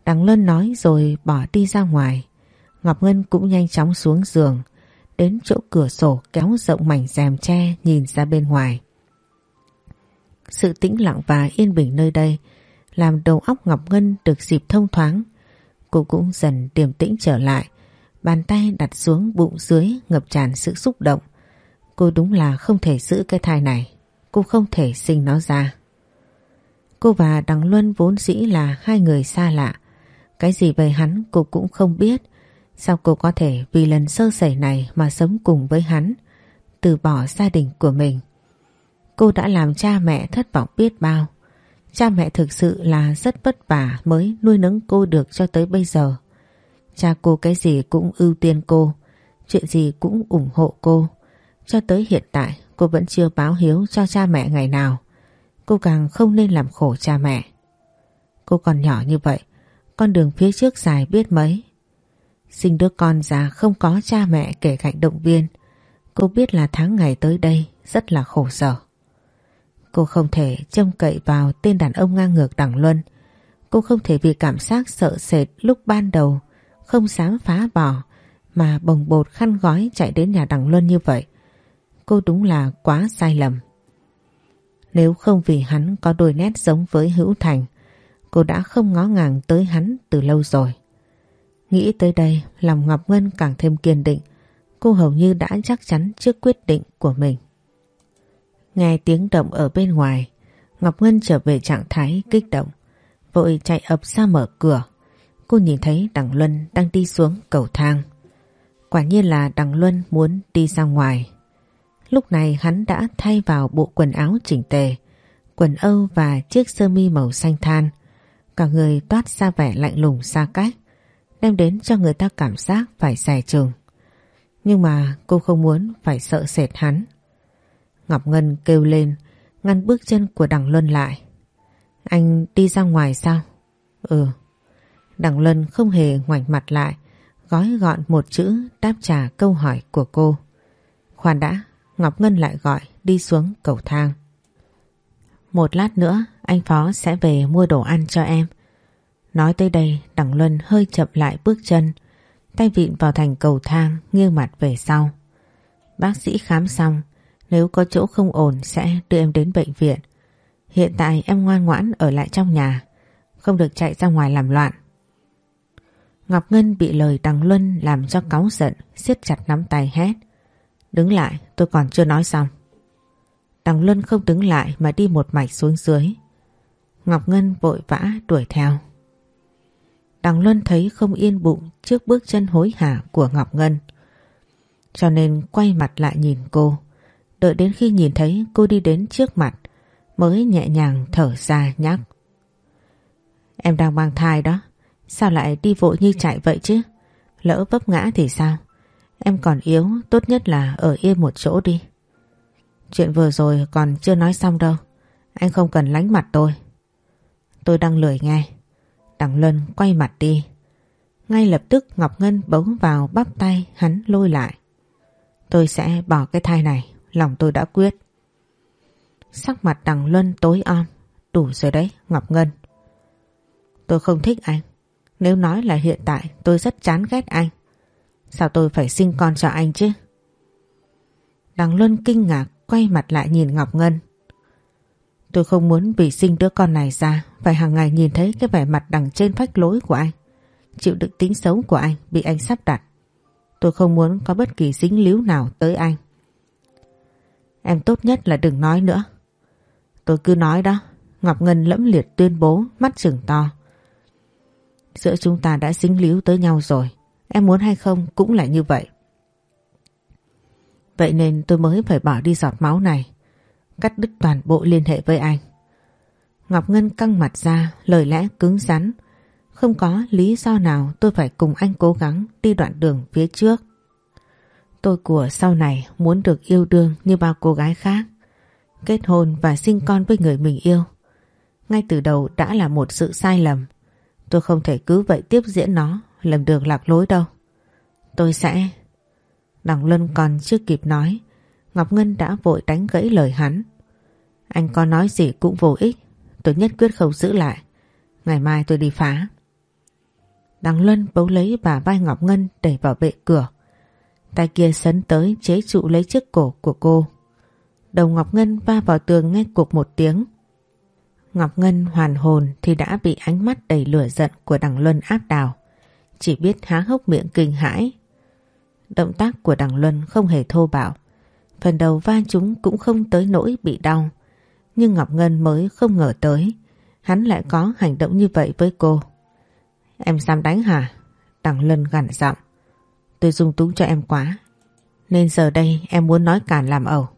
Đằng Luân nói rồi bỏ đi ra ngoài. Ngọc Ngân cũng nhanh chóng xuống giường, đến chỗ cửa sổ kéo rộng mảnh rèm tre nhìn ra bên ngoài. Sự tĩnh lặng và yên bình nơi đây làm đầu óc Ngọc Ngân được dịp thông thoáng, Cô cũng dần điềm tĩnh trở lại Bàn tay đặt xuống bụng dưới ngập tràn sự xúc động. Cô đúng là không thể giữ cái thai này Cô không thể sinh nó ra. Cô và Đằng Luân vốn dĩ là hai người xa lạ Cái gì về hắn cô cũng không biết. Sao cô có thể vì lần sơ sẩy này mà sống cùng với hắn Từ bỏ gia đình của mình Cô đã làm cha mẹ thất vọng biết bao Cha mẹ thực sự là rất vất vả mới nuôi nấng cô được cho tới bây giờ. Cha cô cái gì cũng ưu tiên cô, chuyện gì cũng ủng hộ cô. Cho tới hiện tại cô vẫn chưa báo hiếu cho cha mẹ ngày nào. Cô càng không nên làm khổ cha mẹ. Cô còn nhỏ như vậy, con đường phía trước dài biết mấy. Sinh đứa con già không có cha mẹ kể cạnh động viên. Cô biết là tháng ngày tới đây rất là khổ sở. Cô không thể trông cậy vào tên đàn ông ngang ngược đằng Luân. Cô không thể vì cảm giác sợ sệt lúc ban đầu không dám phá bỏ mà bồng bột khăn gói chạy đến nhà đằng Luân như vậy. Cô đúng là quá sai lầm. Nếu không vì hắn có đôi nét giống với Hữu Thành, cô đã không ngó ngàng tới hắn từ lâu rồi. Nghĩ tới đây, lòng Ngọc Ngân càng thêm kiên định. Cô hầu như đã chắc chắn trước quyết định của mình. Nghe tiếng động ở bên ngoài, Ngọc Ngân trở về trạng thái kích động, vội chạy ập ra mở cửa. Cô nhìn thấy Đằng Luân đang đi xuống cầu thang. Quả nhiên là Đằng Luân muốn đi ra ngoài. Lúc này hắn đã thay vào bộ quần áo chỉnh tề, quần âu và chiếc sơ mi màu xanh than. Cả người toát ra vẻ lạnh lùng xa cách, đem đến cho người ta cảm giác phải xài trường. Nhưng mà cô không muốn phải sợ sệt hắn. Ngọc Ngân kêu lên, ngăn bước chân của Đằng Luân lại. Anh đi ra ngoài sao? Ừ. Đằng Luân không hề ngoảnh mặt lại, gói gọn một chữ đáp trả câu hỏi của cô. Khoan đã, Ngọc Ngân lại gọi đi xuống cầu thang. Một lát nữa anh Phó sẽ về mua đồ ăn cho em. Nói tới đây Đằng Luân hơi chậm lại bước chân, tay vịn vào thành cầu thang nghiêng mặt về sau. Bác sĩ khám xong, nếu có chỗ không ổn sẽ đưa em đến bệnh viện. Hiện tại em ngoan ngoãn ở lại trong nhà, không được chạy ra ngoài làm loạn. Ngọc Ngân bị lời Đằng Luân làm cho cáu giận, siết chặt nắm tay hét. Đứng lại, tôi còn chưa nói xong. Đằng Luân không đứng lại mà đi một mạch xuống dưới. Ngọc Ngân vội vã đuổi theo. Đằng Luân thấy không yên bụng trước bước chân hối hả của Ngọc Ngân. Cho nên quay mặt lại nhìn cô. Đợi đến khi nhìn thấy cô đi đến trước mặt mới nhẹ nhàng thở ra nhắc. Em đang mang thai đó, sao lại đi vội như chạy vậy chứ? Lỡ vấp ngã thì sao? Em còn yếu, tốt nhất là ở yên một chỗ đi. Chuyện vừa rồi còn chưa nói xong đâu, anh không cần lánh mặt tôi. Tôi đang lười nghe. Đằng Luân quay mặt đi. Ngay lập tức Ngọc Ngân bấu vào bắp tay hắn lôi lại. Tôi sẽ bỏ cái thai này, lòng tôi đã quyết. Sắc mặt đằng Luân tối om, đủ rồi đấy Ngọc Ngân. Tôi không thích anh, nếu nói là hiện tại tôi rất chán ghét anh. Sao tôi phải sinh con cho anh chứ? Đằng Luân kinh ngạc quay mặt lại nhìn Ngọc Ngân. Tôi không muốn vì sinh đứa con này ra, phải hàng ngày nhìn thấy cái vẻ mặt đằng trên phách lối của anh. Chịu đựng tính xấu của anh bị anh sắp đặt. Tôi không muốn có bất kỳ dính líu nào tới anh. Em tốt nhất là đừng nói nữa. Tôi cứ nói đó. Ngọc Ngân lẫm liệt tuyên bố, mắt trừng to. Giữa chúng ta đã dính líu tới nhau rồi. Em muốn hay không cũng là như vậy. Vậy nên tôi mới phải bỏ đi giọt máu này. Cắt đứt toàn bộ liên hệ với anh. Ngọc Ngân căng mặt ra, lời lẽ cứng rắn. Không có lý do nào tôi phải cùng anh cố gắng đi đoạn đường phía trước. Tôi của sau này muốn được yêu đương như bao cô gái khác. Kết hôn và sinh con với người mình yêu. Ngay từ đầu đã là một sự sai lầm. Tôi không thể cứ vậy tiếp diễn nó, lầm đường lạc lối đâu. Tôi sẽ... Đằng Luân còn chưa kịp nói, Ngọc Ngân đã vội đánh gãy lời hắn. Anh có nói gì cũng vô ích, tôi nhất quyết không giữ lại. Ngày mai tôi đi phá. Đằng Luân bấu lấy bà vai Ngọc Ngân đẩy vào bệ cửa. Tay kia sấn tới chế trụ lấy chiếc cổ của cô. Đầu Ngọc Ngân va vào tường nghe cục một tiếng. Ngọc Ngân hoàn hồn thì đã bị ánh mắt đầy lửa giận của đằng Luân áp đảo. Chỉ biết há hốc miệng kinh hãi. Động tác của đằng Luân không hề thô bạo. Phần đầu va chúng cũng không tới nỗi bị đau. Nhưng Ngọc Ngân mới không ngờ tới. Hắn lại có hành động như vậy với cô. Em dám đánh hả? Đằng Lân gằn giọng. Tôi dung túng cho em quá. Nên giờ đây em muốn nói cản làm ẩu.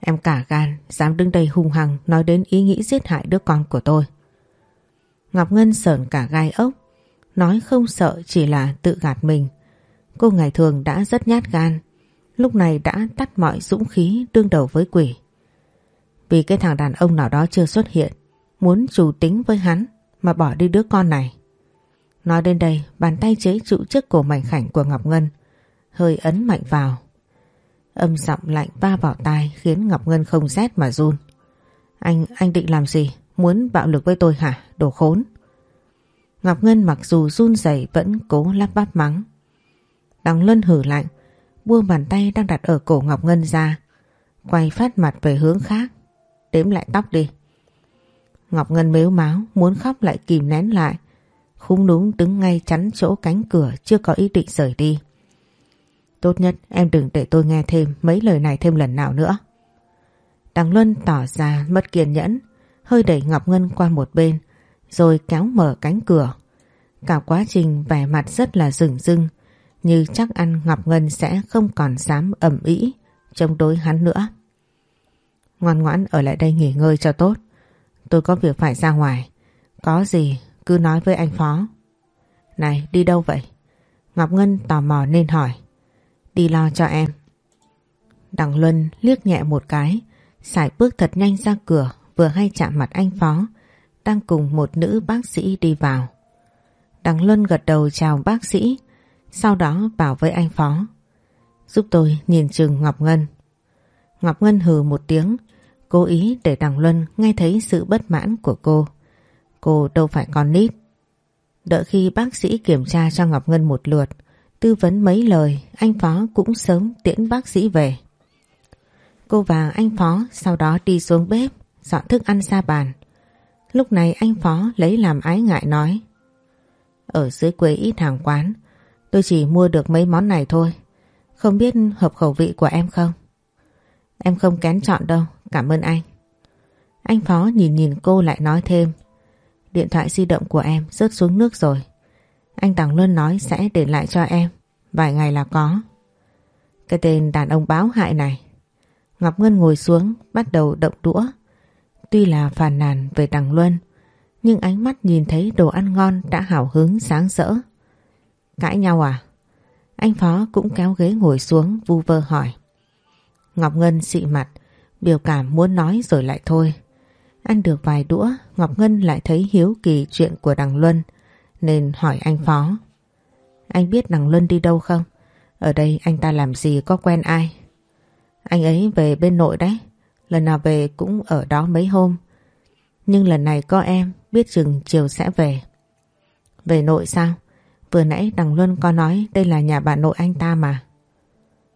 Em cả gan, dám đứng đây hung hăng nói đến ý nghĩ giết hại đứa con của tôi. Ngọc Ngân sờn cả gai ốc, nói không sợ chỉ là tự gạt mình. Cô ngày thường đã rất nhát gan, lúc này đã tắt mọi dũng khí đương đầu với quỷ. Vì cái thằng đàn ông nào đó chưa xuất hiện, muốn chủ tính với hắn mà bỏ đi đứa con này. Nói đến đây, bàn tay chế trụ trước cổ mảnh khảnh của Ngọc Ngân, hơi ấn mạnh vào. Âm giọng lạnh va vào tai khiến Ngọc Ngân không rét mà run. Anh, anh định làm gì? Muốn bạo lực với tôi hả? Đồ khốn. Ngọc Ngân mặc dù run rẩy vẫn cố lắp bắp mắng. Đằng Luân hử lạnh, buông bàn tay đang đặt ở cổ Ngọc Ngân ra, quay phát mặt về hướng khác, đếm lại tóc đi. Ngọc Ngân mếu máu, muốn khóc lại kìm nén lại, khung đúng đứng ngay chắn chỗ cánh cửa chưa có ý định rời đi. Tốt nhất em đừng để tôi nghe thêm mấy lời này thêm lần nào nữa. Đằng Luân tỏ ra mất kiên nhẫn, hơi đẩy Ngọc Ngân qua một bên, rồi kéo mở cánh cửa. Cả quá trình vẻ mặt rất là rừng rưng, như chắc ăn Ngọc Ngân sẽ không còn dám ẩm ý chống đối hắn nữa. Ngoan ngoãn ở lại đây nghỉ ngơi cho tốt. Tôi có việc phải ra ngoài. Có gì cứ nói với anh Phó. Này đi đâu vậy? Ngọc Ngân tò mò nên hỏi. Đi lo cho em. Đằng Luân liếc nhẹ một cái, sải bước thật nhanh ra cửa vừa hay chạm mặt anh Phó, đang cùng một nữ bác sĩ đi vào. Đằng Luân gật đầu chào bác sĩ, sau đó bảo với anh Phó. Giúp tôi nhìn chừng Ngọc Ngân. Ngọc Ngân hừ một tiếng, cố ý để Đằng Luân nghe thấy sự bất mãn của cô. Cô đâu phải con nít. Đợi khi bác sĩ kiểm tra cho Ngọc Ngân một lượt, tư vấn mấy lời, anh Phó cũng sớm tiễn bác sĩ về. Cô và anh Phó sau đó đi xuống bếp, dọn thức ăn ra bàn. Lúc này anh Phó lấy làm ái ngại nói. Ở dưới quê ít hàng quán, tôi chỉ mua được mấy món này thôi. Không biết hợp khẩu vị của em không? Em không kén chọn đâu, cảm ơn anh. Anh Phó nhìn nhìn cô lại nói thêm. Điện thoại di động của em rớt xuống nước rồi. Anh Tằng Luân nói sẽ để lại cho em. Vài ngày là có. Cái tên đàn ông báo hại này. Ngọc Ngân ngồi xuống bắt đầu động đũa. Tuy là phàn nàn về Tàng Luân nhưng ánh mắt nhìn thấy đồ ăn ngon đã hào hứng sáng rỡ. Cãi nhau à? Anh Phó cũng kéo ghế ngồi xuống vu vơ hỏi. Ngọc Ngân xị mặt, biểu cảm muốn nói rồi lại thôi. Ăn được vài đũa, Ngọc Ngân lại thấy hiếu kỳ chuyện của đằng Luân, nên hỏi anh Phó. Anh biết đằng Luân đi đâu không? Ở đây anh ta làm gì có quen ai? Anh ấy về bên nội đấy. Lần nào về cũng ở đó mấy hôm. Nhưng lần này có em biết chừng chiều sẽ về. Về nội sao? Vừa nãy đằng Luân có nói đây là nhà bà nội anh ta mà.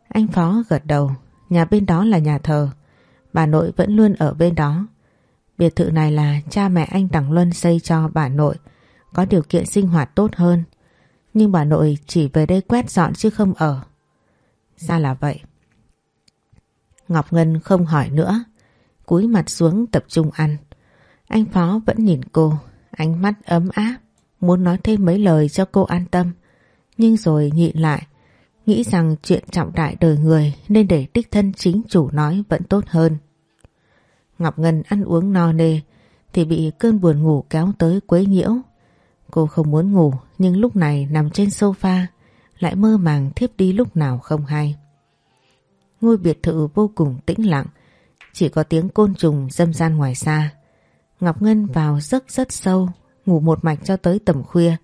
Anh Phó gật đầu. Nhà bên đó là nhà thờ. Bà nội vẫn luôn ở bên đó. Biệt thự này là cha mẹ anh Đằng Luân xây cho bà nội, có điều kiện sinh hoạt tốt hơn. Nhưng bà nội chỉ về đây quét dọn chứ không ở. Ra là vậy. Ngọc Ngân không hỏi nữa. Cúi mặt xuống tập trung ăn. Anh Phó vẫn nhìn cô. Ánh mắt ấm áp. Muốn nói thêm mấy lời cho cô an tâm. Nhưng rồi nhịn lại. Nghĩ rằng chuyện trọng đại đời người nên để đích thân chính chủ nói vẫn tốt hơn. Ngọc Ngân ăn uống no nê thì bị cơn buồn ngủ kéo tới quấy nhiễu. Cô không muốn ngủ nhưng lúc này nằm trên sofa lại mơ màng thiếp đi lúc nào không hay. Ngôi biệt thự vô cùng tĩnh lặng, chỉ có tiếng côn trùng dâm gian ngoài xa. Ngọc Ngân vào giấc rất sâu, ngủ một mạch cho tới tầm khuya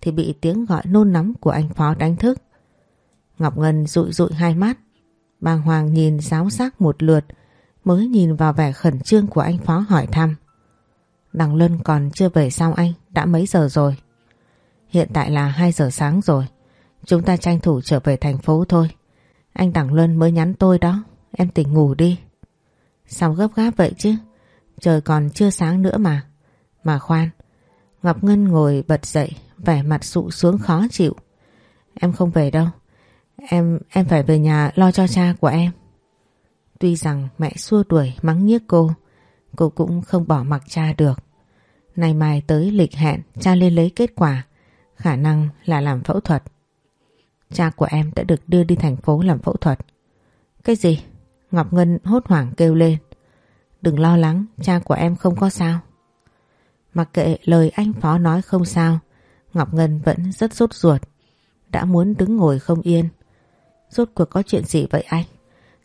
thì bị tiếng gọi nôn nóng của anh Phó đánh thức. Ngọc Ngân rụi rụi hai mắt, bàng hoàng nhìn giáo giác một lượt mới nhìn vào vẻ khẩn trương của anh Phó hỏi thăm. Đằng Lân còn chưa về sao anh? Đã mấy giờ rồi? Hiện tại là 2 giờ sáng rồi. Chúng ta tranh thủ trở về thành phố thôi. Anh Đằng Luân mới nhắn tôi đó. Em tỉnh ngủ đi. Sao gấp gáp vậy chứ? Trời còn chưa sáng nữa mà. Mà khoan. Ngọc Ngân ngồi bật dậy, vẻ mặt sụ xuống khó chịu. Em không về đâu. Em em phải về nhà lo cho cha của em. Tuy rằng mẹ xua đuổi mắng nhiếc cô, cô cũng không bỏ mặc cha được. Nay mai tới lịch hẹn cha lên lấy kết quả, khả năng là làm phẫu thuật. Cha của em đã được đưa đi thành phố làm phẫu thuật. Cái gì? Ngọc Ngân hốt hoảng kêu lên. Đừng lo lắng, cha của em không có sao. Mặc kệ lời anh Phó nói không sao, Ngọc Ngân vẫn rất rốt ruột. Đã muốn đứng ngồi không yên. Rốt cuộc có chuyện gì vậy anh?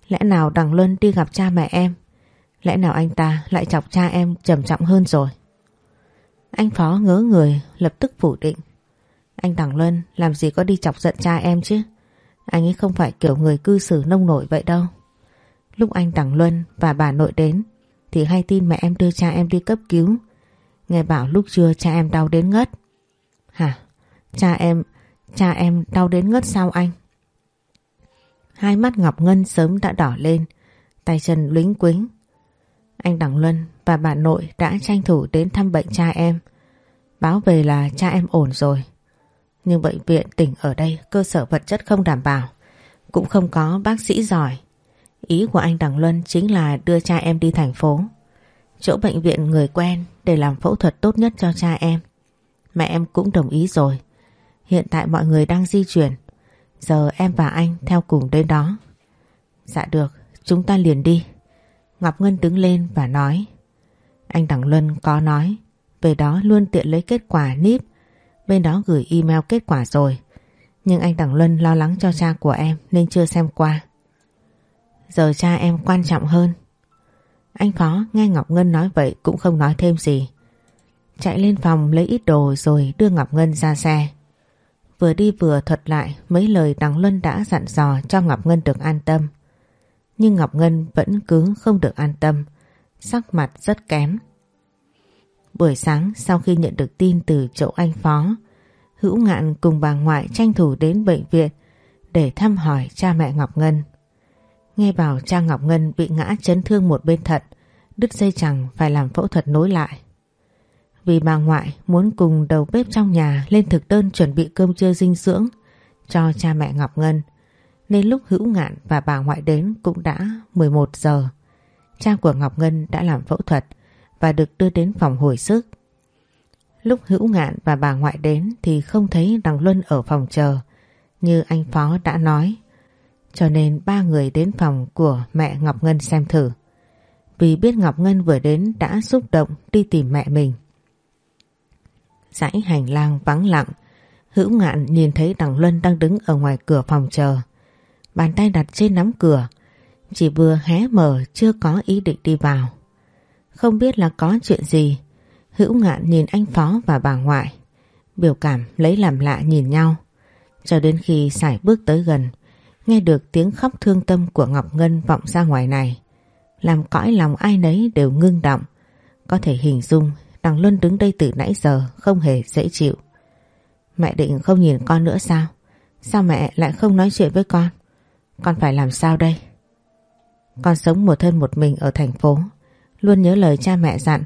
Lẽ nào Đằng Luân đi gặp cha mẹ em? Lẽ nào anh ta lại chọc cha em trầm trọng hơn rồi? Anh Phó ngớ người lập tức phủ định. Anh Đằng Luân làm gì có đi chọc giận cha em chứ? Anh ấy không phải kiểu người cư xử nông nổi vậy đâu. Lúc anh Đằng Luân và bà nội đến thì hay tin mẹ em đưa cha em đi cấp cứu. Nghe bảo lúc trưa cha em đau đến ngất. Hả? Cha em, cha em đau đến ngất sao anh? Hai mắt Ngọc Ngân sớm đã đỏ lên, tay chân lính quính. Anh Đặng Luân và bà nội đã tranh thủ đến thăm bệnh cha em. Báo về là cha em ổn rồi. Nhưng bệnh viện tỉnh ở đây cơ sở vật chất không đảm bảo, cũng không có bác sĩ giỏi. Ý của anh Đặng Luân chính là đưa cha em đi thành phố. Chỗ bệnh viện người quen để làm phẫu thuật tốt nhất cho cha em. Mẹ em cũng đồng ý rồi. Hiện tại mọi người đang di chuyển Giờ em và anh theo cùng đến đó. Dạ được, chúng ta liền đi. Ngọc Ngân đứng lên và nói. Anh Đặng Luân có nói, về đó luôn tiện lấy kết quả níp. Bên đó gửi email kết quả rồi. Nhưng anh Đặng Luân lo lắng cho cha của em nên chưa xem qua. Giờ cha em quan trọng hơn. Anh Phó nghe Ngọc Ngân nói vậy cũng không nói thêm gì. Chạy lên phòng lấy ít đồ rồi đưa Ngọc Ngân ra xe. Vừa đi vừa thuật lại mấy lời Đằng Luân đã dặn dò cho Ngọc Ngân được an tâm. Nhưng Ngọc Ngân vẫn cứ không được an tâm, sắc mặt rất kém. Buổi sáng sau khi nhận được tin từ chỗ anh Phó, Hữu Ngạn cùng bà ngoại tranh thủ đến bệnh viện để thăm hỏi cha mẹ Ngọc Ngân. Nghe bảo cha Ngọc Ngân bị ngã chấn thương một bên thận, đứt dây chẳng phải làm phẫu thuật nối lại. Vì bà ngoại muốn cùng đầu bếp trong nhà lên thực đơn chuẩn bị cơm trưa dinh dưỡng cho cha mẹ Ngọc Ngân. Nên lúc hữu ngạn và bà ngoại đến cũng đã 11 giờ. Cha của Ngọc Ngân đã làm phẫu thuật và được đưa đến phòng hồi sức. Lúc hữu ngạn và bà ngoại đến thì không thấy đằng Luân ở phòng chờ như anh Phó đã nói. Cho nên ba người đến phòng của mẹ Ngọc Ngân xem thử. Vì biết Ngọc Ngân vừa đến đã xúc động đi tìm mẹ mình dãy hành lang vắng lặng. Hữu ngạn nhìn thấy đằng Luân đang đứng ở ngoài cửa phòng chờ. Bàn tay đặt trên nắm cửa. Chỉ vừa hé mở chưa có ý định đi vào. Không biết là có chuyện gì. Hữu ngạn nhìn anh Phó và bà ngoại. Biểu cảm lấy làm lạ nhìn nhau. Cho đến khi sải bước tới gần, nghe được tiếng khóc thương tâm của Ngọc Ngân vọng ra ngoài này. Làm cõi lòng ai nấy đều ngưng động. Có thể hình dung Đằng Luân đứng đây từ nãy giờ không hề dễ chịu. Mẹ định không nhìn con nữa sao? Sao mẹ lại không nói chuyện với con? Con phải làm sao đây? Con sống một thân một mình ở thành phố. Luôn nhớ lời cha mẹ dặn.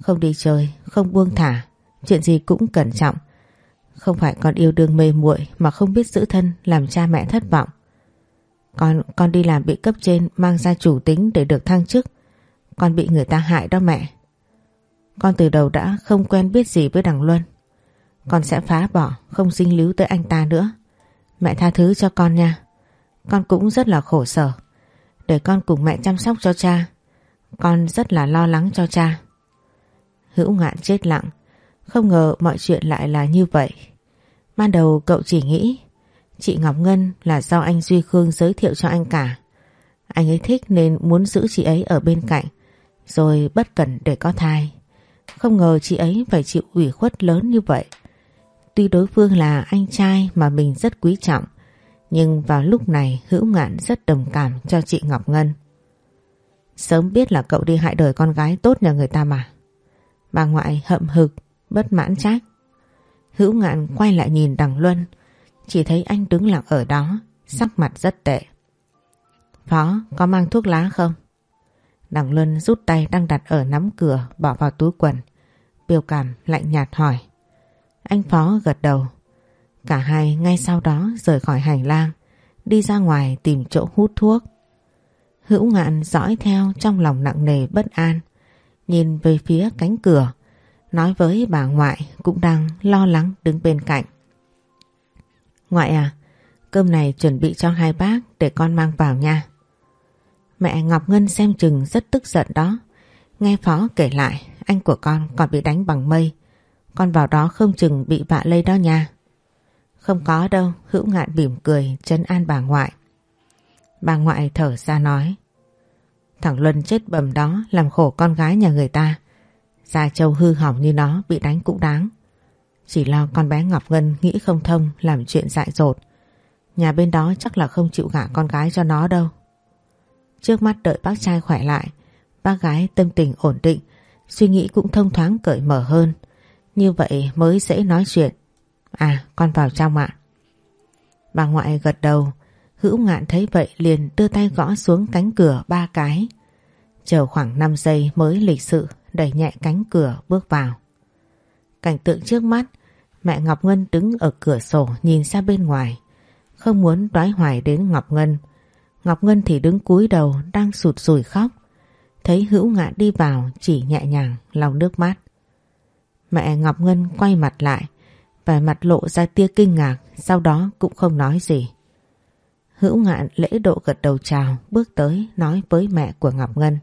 Không đi chơi, không buông thả. Chuyện gì cũng cẩn trọng. Không phải con yêu đương mê muội mà không biết giữ thân làm cha mẹ thất vọng. Con con đi làm bị cấp trên mang ra chủ tính để được thăng chức. Con bị người ta hại đó mẹ. Con từ đầu đã không quen biết gì với đằng Luân. Con sẽ phá bỏ, không dính líu tới anh ta nữa. Mẹ tha thứ cho con nha. Con cũng rất là khổ sở. Để con cùng mẹ chăm sóc cho cha. Con rất là lo lắng cho cha. Hữu ngạn chết lặng. Không ngờ mọi chuyện lại là như vậy. Ban đầu cậu chỉ nghĩ chị Ngọc Ngân là do anh Duy Khương giới thiệu cho anh cả. Anh ấy thích nên muốn giữ chị ấy ở bên cạnh. Rồi bất cẩn để có thai. Không ngờ chị ấy phải chịu ủy khuất lớn như vậy. Tuy đối phương là anh trai mà mình rất quý trọng, nhưng vào lúc này hữu ngạn rất đồng cảm cho chị Ngọc Ngân. Sớm biết là cậu đi hại đời con gái tốt nhà người ta mà. Bà ngoại hậm hực, bất mãn trách. Hữu ngạn quay lại nhìn đằng Luân, chỉ thấy anh đứng lặng ở đó, sắc mặt rất tệ. Phó, có mang thuốc lá không? Đằng Luân rút tay đang đặt ở nắm cửa bỏ vào túi quần. Biểu cảm lạnh nhạt hỏi. Anh Phó gật đầu. Cả hai ngay sau đó rời khỏi hành lang, đi ra ngoài tìm chỗ hút thuốc. Hữu ngạn dõi theo trong lòng nặng nề bất an, nhìn về phía cánh cửa, nói với bà ngoại cũng đang lo lắng đứng bên cạnh. Ngoại à, cơm này chuẩn bị cho hai bác để con mang vào nha. Mẹ Ngọc Ngân xem chừng rất tức giận đó. Nghe Phó kể lại, anh của con còn bị đánh bằng mây. Con vào đó không chừng bị vạ lây đó nha. Không có đâu, hữu ngạn bỉm cười, chấn an bà ngoại. Bà ngoại thở ra nói. Thằng Luân chết bầm đó làm khổ con gái nhà người ta. Gia Châu hư hỏng như nó bị đánh cũng đáng. Chỉ lo con bé Ngọc Ngân nghĩ không thông làm chuyện dại dột. Nhà bên đó chắc là không chịu gả con gái cho nó đâu. Trước mắt đợi bác trai khỏe lại, bác gái tâm tình ổn định, suy nghĩ cũng thông thoáng cởi mở hơn. Như vậy mới dễ nói chuyện. À, con vào trong ạ. Bà ngoại gật đầu, hữu ngạn thấy vậy liền đưa tay gõ xuống cánh cửa ba cái. Chờ khoảng 5 giây mới lịch sự đẩy nhẹ cánh cửa bước vào. Cảnh tượng trước mắt, mẹ Ngọc Ngân đứng ở cửa sổ nhìn ra bên ngoài. Không muốn đoái hoài đến Ngọc Ngân, Ngọc Ngân thì đứng cúi đầu đang sụt sùi khóc. Thấy hữu ngạn đi vào chỉ nhẹ nhàng lau nước mắt. Mẹ Ngọc Ngân quay mặt lại, vẻ mặt lộ ra tia kinh ngạc, sau đó cũng không nói gì. Hữu ngạn lễ độ gật đầu chào, bước tới nói với mẹ của Ngọc Ngân.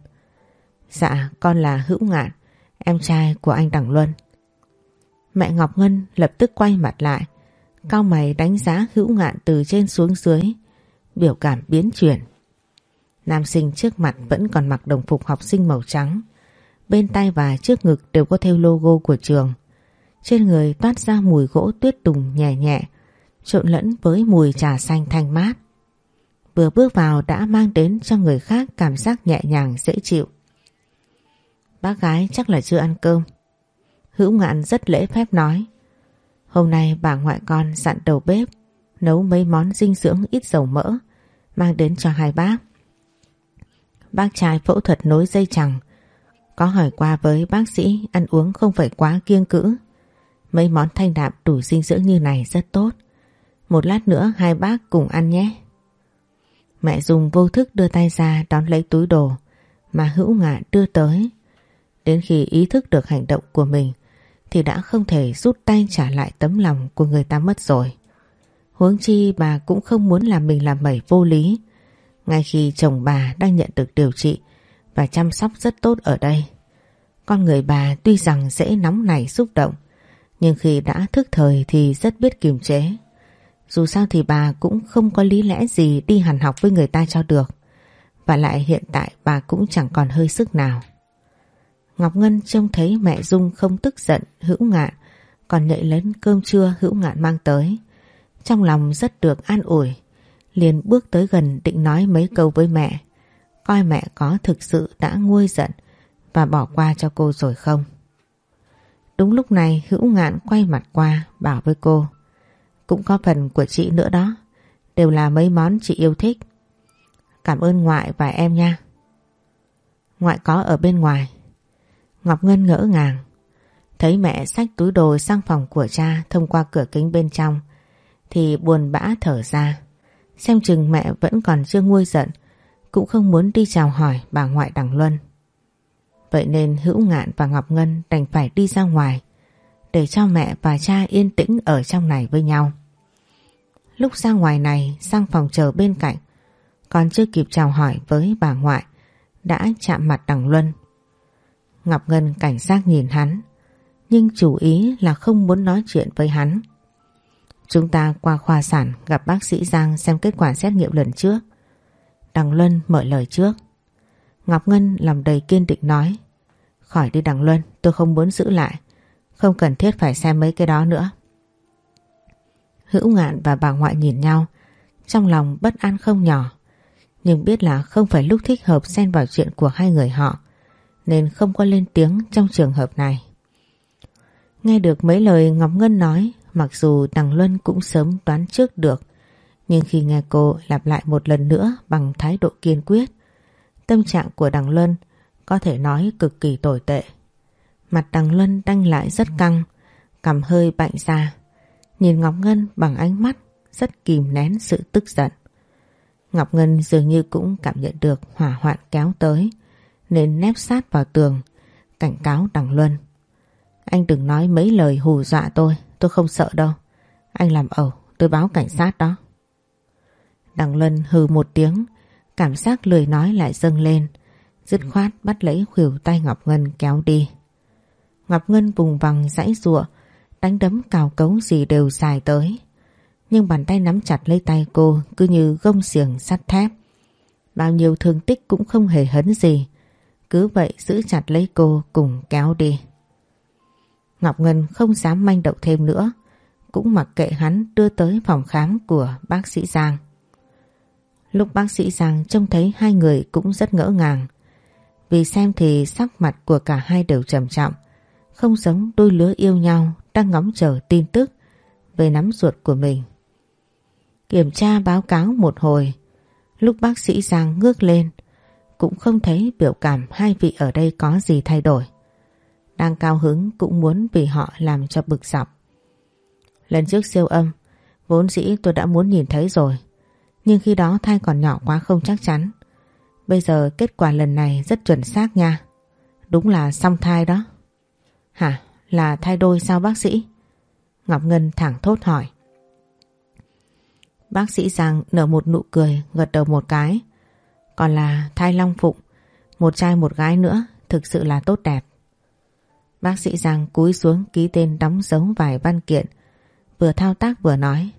Dạ, con là Hữu ngạn, em trai của anh Đằng Luân. Mẹ Ngọc Ngân lập tức quay mặt lại, cao mày đánh giá Hữu ngạn từ trên xuống dưới, biểu cảm biến chuyển. Nam sinh trước mặt vẫn còn mặc đồng phục học sinh màu trắng. Bên tay và trước ngực đều có theo logo của trường. Trên người toát ra mùi gỗ tuyết tùng nhẹ nhẹ, trộn lẫn với mùi trà xanh thanh mát. Vừa bước vào đã mang đến cho người khác cảm giác nhẹ nhàng dễ chịu. Bác gái chắc là chưa ăn cơm. Hữu ngạn rất lễ phép nói. Hôm nay bà ngoại con dặn đầu bếp nấu mấy món dinh dưỡng ít dầu mỡ, mang đến cho hai bác. Bác trai phẫu thuật nối dây chẳng. Có hỏi qua với bác sĩ ăn uống không phải quá kiêng cữ. Mấy món thanh đạm đủ dinh dưỡng như này rất tốt. Một lát nữa hai bác cùng ăn nhé. Mẹ dùng vô thức đưa tay ra đón lấy túi đồ mà hữu ngạn đưa tới. Đến khi ý thức được hành động của mình thì đã không thể rút tay trả lại tấm lòng của người ta mất rồi. Huống chi bà cũng không muốn làm mình làm mẩy vô lý. Ngay khi chồng bà đang nhận được điều trị và chăm sóc rất tốt ở đây. Con người bà tuy rằng dễ nóng nảy xúc động, nhưng khi đã thức thời thì rất biết kiềm chế. Dù sao thì bà cũng không có lý lẽ gì đi hàn học với người ta cho được. Và lại hiện tại bà cũng chẳng còn hơi sức nào. Ngọc Ngân trông thấy mẹ Dung không tức giận hữu ngạn, còn nhạy lớn cơm trưa hữu ngạn mang tới Trong lòng rất được an ủi, liền bước tới gần định nói mấy câu với mẹ, coi mẹ có thực sự đã nguôi giận và bỏ qua cho cô rồi không. Đúng lúc này hữu ngạn quay mặt qua bảo với cô, cũng có phần của chị nữa đó, đều là mấy món chị yêu thích. Cảm ơn ngoại và em nha. Ngoại có ở bên ngoài. Ngọc Ngân ngỡ ngàng. Thấy mẹ xách túi đồ sang phòng của cha thông qua cửa kính bên trong, thì buồn bã thở ra. Xem chừng mẹ vẫn còn chưa nguôi giận, cũng không muốn đi chào hỏi bà ngoại Đằng Luân. Vậy nên Hữu Ngạn và Ngọc Ngân đành phải đi ra ngoài, để cho mẹ và cha yên tĩnh ở trong này với nhau. Lúc ra ngoài này, sang phòng chờ bên cạnh, còn chưa kịp chào hỏi với bà ngoại, đã chạm mặt Đằng Luân. Ngọc Ngân cảnh giác nhìn hắn, nhưng chủ ý là không muốn nói chuyện với hắn. Chúng ta qua khoa sản gặp bác sĩ Giang xem kết quả xét nghiệm lần trước. Đằng Luân mở lời trước. Ngọc Ngân làm đầy kiên định nói, Khỏi đi Đằng Luân, tôi không muốn giữ lại, Không cần thiết phải xem mấy cái đó nữa Hữu ngạn và bà ngoại nhìn nhau, Trong lòng bất an không nhỏ, Nhưng biết là không phải lúc thích hợp xen vào chuyện của hai người họ nên không có lên tiếng trong trường hợp này Nghe được mấy lời Ngọc Ngân nói Mặc dù Đằng Luân cũng sớm đoán trước được Nhưng khi nghe cô lặp lại một lần nữa bằng thái độ kiên quyết Tâm trạng của Đằng Luân có thể nói cực kỳ tồi tệ. Mặt Đằng Luân đanh lại rất căng, cầm hơi bạnh ra. Nhìn Ngọc Ngân bằng ánh mắt rất kìm nén sự tức giận. Ngọc Ngân dường như cũng cảm nhận được hỏa hoạn kéo tới nên nép sát vào tường cảnh cáo Đằng Luân. Anh đừng nói mấy lời hù dọa tôi, tôi không sợ đâu. Anh làm ẩu, tôi báo cảnh sát đó. Đằng Luân hừ một tiếng Cảm giác lười nói lại dâng lên Dứt khoát bắt lấy khuỷu tay Ngọc Ngân kéo đi Ngọc Ngân vùng vằng dãy rụa Đánh đấm cào cấu gì đều dài tới Nhưng bàn tay nắm chặt lấy tay cô Cứ như gông xiềng sắt thép Bao nhiêu thương tích cũng không hề hấn gì cứ vậy giữ chặt lấy cô cùng kéo đi Ngọc Ngân không dám manh động thêm nữa Cũng mặc kệ hắn đưa tới phòng khám của bác sĩ Giang Lúc bác sĩ Giang trông thấy hai người cũng rất ngỡ ngàng. Vì xem thì sắc mặt của cả hai đều trầm trọng, không giống đôi lứa yêu nhau đang ngóng chờ tin tức về nắm ruột của mình. Kiểm tra báo cáo một hồi, lúc bác sĩ Giang ngước lên, cũng không thấy biểu cảm hai vị ở đây có gì thay đổi. Đang cao hứng cũng muốn vì họ làm cho bực dọc. Lần trước siêu âm, vốn dĩ tôi đã muốn nhìn thấy rồi. Nhưng khi đó thai còn nhỏ quá không chắc chắn. Bây giờ kết quả lần này rất chuẩn xác nha. Đúng là song thai đó. Hả? Là thai đôi sao bác sĩ? Ngọc Ngân thẳng thốt hỏi. Bác sĩ Giang nở một nụ cười gật đầu một cái. Còn là thai long phụng, một trai một gái nữa, thực sự là tốt đẹp. Bác sĩ Giang cúi xuống ký tên đóng dấu vài văn kiện, vừa thao tác vừa nói.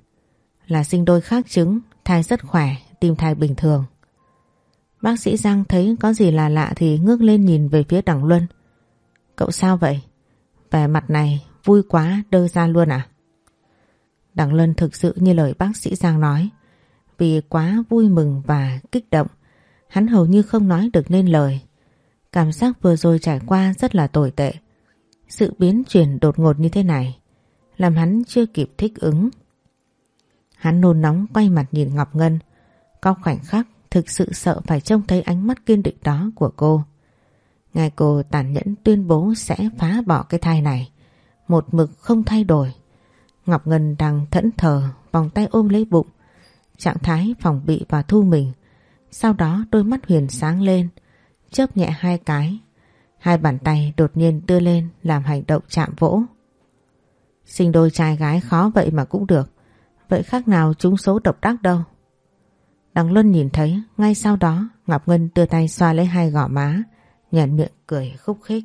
Là sinh đôi khác chứng, thai rất khỏe, tim thai bình thường. Bác sĩ Giang thấy có gì là lạ thì ngước lên nhìn về phía đằng Luân. Cậu sao vậy? Vẻ mặt này vui quá đơ ra luôn à? Đằng Luân thực sự như lời bác sĩ Giang nói. Vì quá vui mừng và kích động, hắn hầu như không nói được nên lời. Cảm giác vừa rồi trải qua rất là tồi tệ. Sự biến chuyển đột ngột như thế này, làm hắn chưa kịp thích ứng. Hắn nôn nóng quay mặt nhìn Ngọc Ngân. Có khoảnh khắc thực sự sợ phải trông thấy ánh mắt kiên định đó của cô. Ngài cô tàn nhẫn tuyên bố sẽ phá bỏ cái thai này. Một mực không thay đổi. Ngọc Ngân đang thẫn thờ, vòng tay ôm lấy bụng. Trạng thái phòng bị và thu mình. Sau đó đôi mắt huyền sáng lên, chớp nhẹ hai cái. Hai bàn tay đột nhiên đưa lên làm hành động chạm vỗ. Sinh đôi trai gái khó vậy mà cũng được. Vậy khác nào chúng số độc đắc đâu Đằng Luân nhìn thấy Ngay sau đó Ngọc Ngân đưa tay xoa lấy hai gò má Nhàn miệng cười khúc khích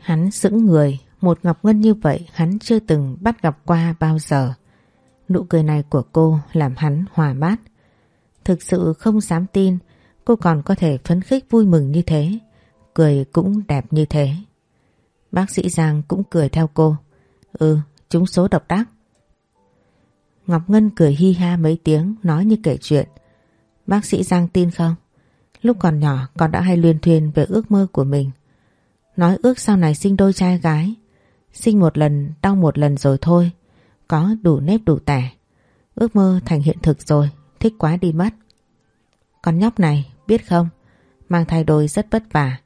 Hắn sững người Một Ngọc Ngân như vậy Hắn chưa từng bắt gặp qua bao giờ Nụ cười này của cô Làm hắn hòa mát Thực sự không dám tin Cô còn có thể phấn khích vui mừng như thế Cười cũng đẹp như thế Bác sĩ Giang cũng cười theo cô Ừ chúng số độc đắc Ngọc Ngân cười hi ha mấy tiếng nói như kể chuyện. Bác sĩ Giang tin không? Lúc còn nhỏ con đã hay luyên thuyền về ước mơ của mình. Nói ước sau này sinh đôi trai gái. Sinh một lần, đau một lần rồi thôi. Có đủ nếp đủ tẻ. Ước mơ thành hiện thực rồi, thích quá đi mất. Con nhóc này, biết không? Mang thai đôi rất vất vả.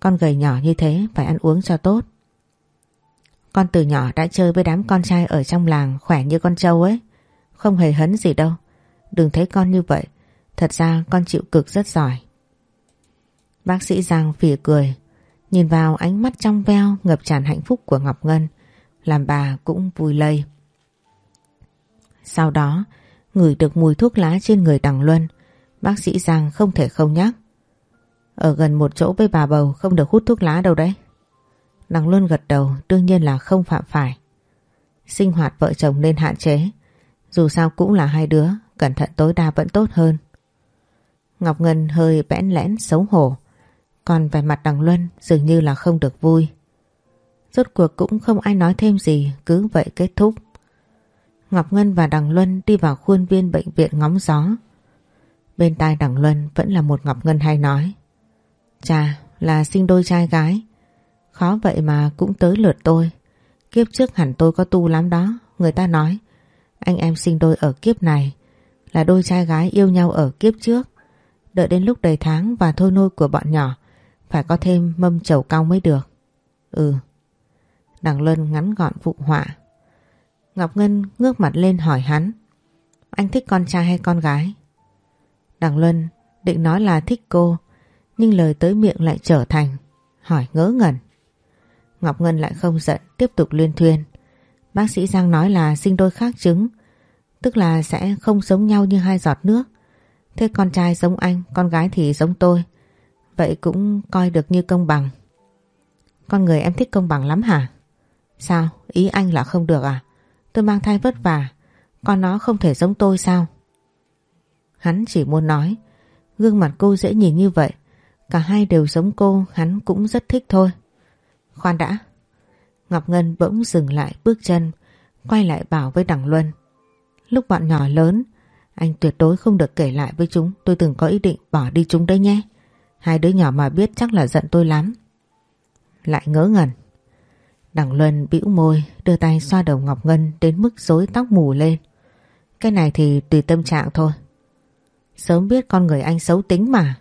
Con gầy nhỏ như thế phải ăn uống cho tốt. Con từ nhỏ đã chơi với đám con trai ở trong làng khỏe như con trâu ấy. Không hề hấn gì đâu. Đừng thấy con như vậy. Thật ra con chịu cực rất giỏi. Bác sĩ Giang phỉ cười. Nhìn vào ánh mắt trong veo ngập tràn hạnh phúc của Ngọc Ngân. Làm bà cũng vui lây. Sau đó, ngửi được mùi thuốc lá trên người Đằng Luân. Bác sĩ Giang không thể không nhắc. Ở gần một chỗ với bà bầu không được hút thuốc lá đâu đấy. Đằng Luân gật đầu đương nhiên là không phạm phải. Sinh hoạt vợ chồng nên hạn chế. Dù sao cũng là hai đứa, cẩn thận tối đa vẫn tốt hơn. Ngọc Ngân hơi bẽn lẽn xấu hổ. Còn vẻ mặt đằng Luân dường như là không được vui. Rốt cuộc cũng không ai nói thêm gì, cứ vậy kết thúc. Ngọc Ngân và Đằng Luân đi vào khuôn viên bệnh viện ngóng gió. Bên tai Đằng Luân vẫn là một Ngọc Ngân hay nói. Chà, là sinh đôi trai gái. Khó vậy mà cũng tới lượt tôi. Kiếp trước hẳn tôi có tu lắm đó. Người ta nói, anh em sinh đôi ở kiếp này là đôi trai gái yêu nhau ở kiếp trước. Đợi đến lúc đầy tháng và thôi nôi của bọn nhỏ phải có thêm mâm chầu cao mới được. Ừ. Đằng Luân ngắn gọn vụ họa. Ngọc Ngân ngước mặt lên hỏi hắn. Anh thích con trai hay con gái? Đằng Luân định nói là thích cô nhưng lời tới miệng lại trở thành hỏi ngớ ngẩn. Ngọc Ngân lại không giận tiếp tục liên thuyên. Bác sĩ Giang nói là sinh đôi khác trứng tức là sẽ không giống nhau như hai giọt nước. Thế con trai giống anh, con gái thì giống tôi. Vậy cũng coi được như công bằng. Con người em thích công bằng lắm hả? Sao? Ý anh là không được à? Tôi mang thai vất vả. Con nó không thể giống tôi sao? Hắn chỉ muốn nói. Gương mặt cô dễ nhìn như vậy. Cả hai đều giống cô, hắn cũng rất thích thôi. Khoan đã. Ngọc Ngân bỗng dừng lại bước chân, quay lại bảo với Đằng Luân. Lúc bọn nhỏ lớn, anh tuyệt đối không được kể lại với chúng tôi từng có ý định bỏ đi chúng đấy nhé. Hai đứa nhỏ mà biết chắc là giận tôi lắm. Lại ngỡ ngẩn. Đằng Luân bĩu môi đưa tay xoa đầu Ngọc Ngân đến mức rối tóc mù lên. Cái này thì tùy tâm trạng thôi. Sớm biết con người anh xấu tính mà.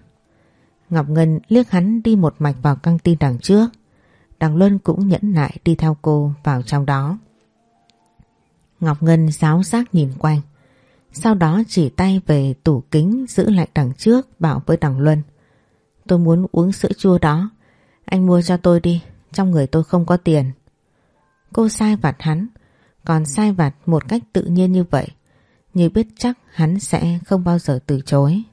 Ngọc Ngân liếc hắn đi một mạch vào căng tin đằng trước. Đằng Luân cũng nhẫn nại đi theo cô vào trong đó. Ngọc Ngân giáo giác nhìn quanh. Sau đó chỉ tay về tủ kính giữ lại đằng trước bảo với đằng Luân. Tôi muốn uống sữa chua đó. Anh mua cho tôi đi, trong người tôi không có tiền. Cô sai vặt hắn, còn sai vặt một cách tự nhiên như vậy. Như biết chắc hắn sẽ không bao giờ từ chối.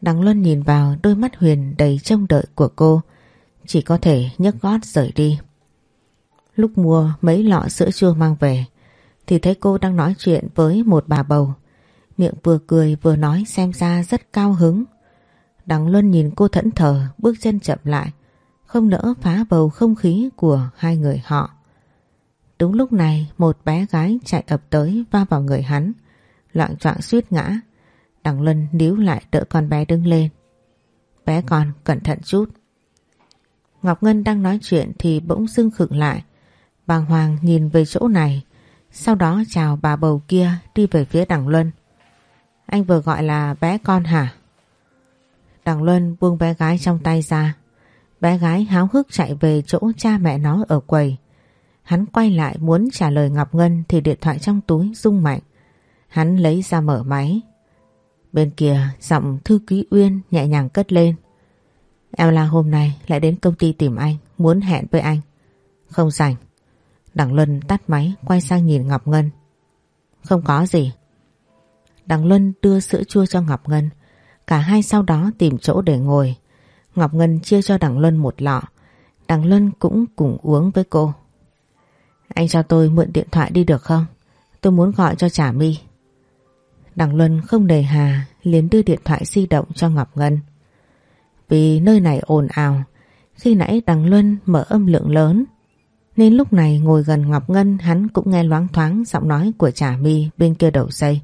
Đằng Luân nhìn vào đôi mắt huyền đầy trông đợi của cô, chỉ có thể nhấc gót rời đi. Lúc mua mấy lọ sữa chua mang về, thì thấy cô đang nói chuyện với một bà bầu. Miệng vừa cười vừa nói xem ra rất cao hứng. Đằng Luân nhìn cô thẫn thờ bước chân chậm lại, không nỡ phá bầu không khí của hai người họ. Đúng lúc này một bé gái chạy ập tới va vào người hắn, loạn choạng suýt ngã. Đằng Luân níu lại đỡ con bé đứng lên. Bé con cẩn thận chút. Ngọc Ngân đang nói chuyện thì bỗng dưng khựng lại. Bàng hoàng nhìn về chỗ này sau đó chào bà bầu kia đi về phía Đằng Luân. Anh vừa gọi là bé con hả? Đằng Luân buông bé gái trong tay ra. Bé gái háo hức chạy về chỗ cha mẹ nó ở quầy. Hắn quay lại muốn trả lời Ngọc Ngân thì điện thoại trong túi rung mạnh. Hắn lấy ra mở máy. Bên kia giọng thư ký Uyên nhẹ nhàng cất lên. Em là hôm nay lại đến công ty tìm anh, muốn hẹn với anh. Không rảnh. Đằng Luân tắt máy quay sang nhìn Ngọc Ngân. Không có gì. Đằng Luân đưa sữa chua cho Ngọc Ngân. Cả hai sau đó tìm chỗ để ngồi. Ngọc Ngân chia cho Đằng Luân một lọ. Đằng Luân cũng cùng uống với cô. Anh cho tôi mượn điện thoại đi được không? Tôi muốn gọi cho Trà My. Đằng Luân không đề hà liền đưa điện thoại di động cho Ngọc Ngân. Vì nơi này ồn ào, khi nãy Đằng Luân mở âm lượng lớn Nên lúc này ngồi gần Ngọc Ngân hắn cũng nghe loáng thoáng giọng nói của Trà My bên kia đầu dây.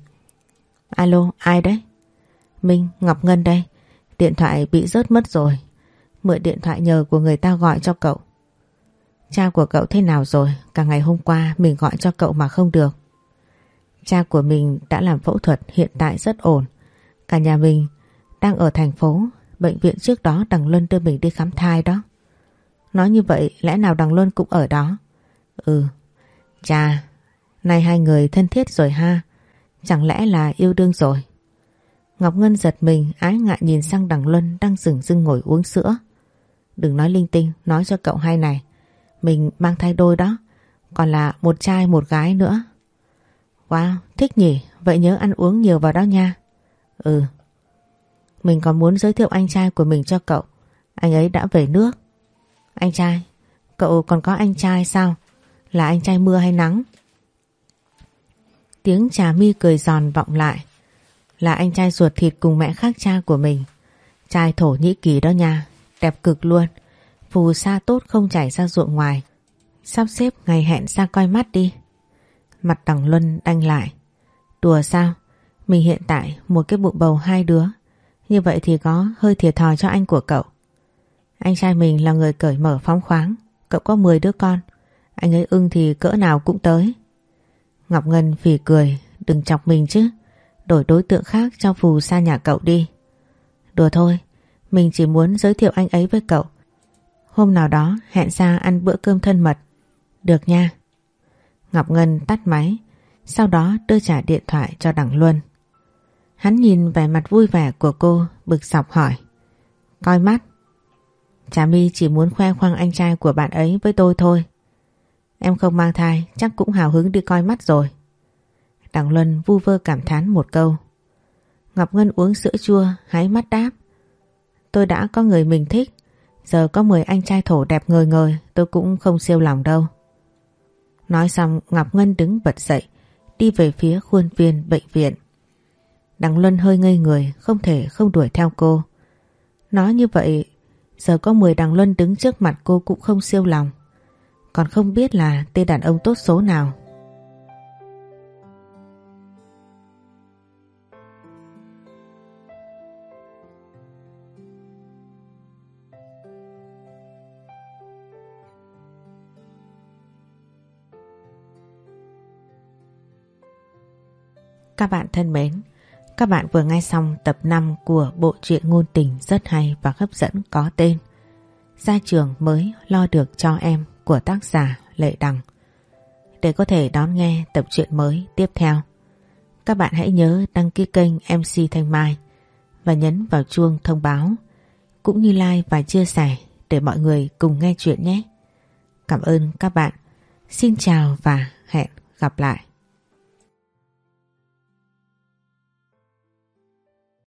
Alo, ai đấy? Minh, Ngọc Ngân đây. Điện thoại bị rớt mất rồi. Mượn điện thoại nhờ của người ta gọi cho cậu. Cha của cậu thế nào rồi? Cả ngày hôm qua mình gọi cho cậu mà không được. Cha của mình đã làm phẫu thuật hiện tại rất ổn. Cả nhà mình đang ở thành phố. Bệnh viện trước đó Đằng Luân đưa mình đi khám thai đó. Nói như vậy lẽ nào Đằng Luân cũng ở đó? Ừ. Cha, nay hai người thân thiết rồi ha. Chẳng lẽ là yêu đương rồi? Ngọc Ngân giật mình ái ngại nhìn sang Đằng Luân đang dừng dưng ngồi uống sữa. Đừng nói linh tinh, nói cho cậu hai này. Mình mang thai đôi đó, còn là một trai một gái nữa. Wow, thích nhỉ, vậy nhớ ăn uống nhiều vào đó nha. Ừ. Mình còn muốn giới thiệu anh trai của mình cho cậu. Anh ấy đã về nước. Anh trai? Cậu còn có anh trai sao? Là anh trai mưa hay nắng? Tiếng trà mi cười giòn vọng lại. Là anh trai ruột thịt cùng mẹ khác cha của mình. Trai thổ nhĩ kỳ đó nha. Đẹp cực luôn. Phù sa tốt không chảy ra ruộng ngoài. Sắp xếp ngày hẹn ra coi mắt đi. Mặt đằng Luân đanh lại. Đùa sao? Mình hiện tại một cái bụng bầu hai đứa. Như vậy thì có hơi thiệt thòi cho anh của cậu. Anh trai mình là người cởi mở phóng khoáng. Cậu có 10 đứa con. Anh ấy ưng thì cỡ nào cũng tới. Ngọc Ngân phì cười. Đừng chọc mình chứ. Đổi đối tượng khác cho phù sa nhà cậu đi. Đùa thôi. Mình chỉ muốn giới thiệu anh ấy với cậu. Hôm nào đó hẹn ra ăn bữa cơm thân mật. Được nha. Ngọc Ngân tắt máy. Sau đó đưa trả điện thoại cho Đặng Luân. Hắn nhìn vẻ mặt vui vẻ của cô, bực sọc hỏi. Coi mắt. Trà My chỉ muốn khoe khoang anh trai của bạn ấy với tôi thôi. Em không mang thai, chắc cũng hào hứng đi coi mắt rồi. Đặng Luân vu vơ cảm thán một câu. Ngọc Ngân uống sữa chua, hái mắt đáp. Tôi đã có người mình thích. Giờ có 10 anh trai thổ đẹp ngời ngời, tôi cũng không siêu lòng đâu. Nói xong, Ngọc Ngân đứng bật dậy, đi về phía khuôn viên bệnh viện. đằng Luân hơi ngây người, không thể không đuổi theo cô. Nói như vậy, giờ có 10 đằng Luân đứng trước mặt cô cũng không siêu lòng. Còn không biết là tên đàn ông tốt số nào. Các bạn thân mến, các bạn vừa nghe xong tập 5 của bộ truyện ngôn tình rất hay và hấp dẫn có tên Gia trường mới lo được cho em của tác giả Lệ Đằng. Để có thể đón nghe tập truyện mới tiếp theo, các bạn hãy nhớ đăng ký kênh MC Thanh Mai và nhấn vào chuông thông báo cũng như like và chia sẻ để mọi người cùng nghe chuyện nhé. Cảm ơn các bạn. Xin chào và hẹn gặp lại.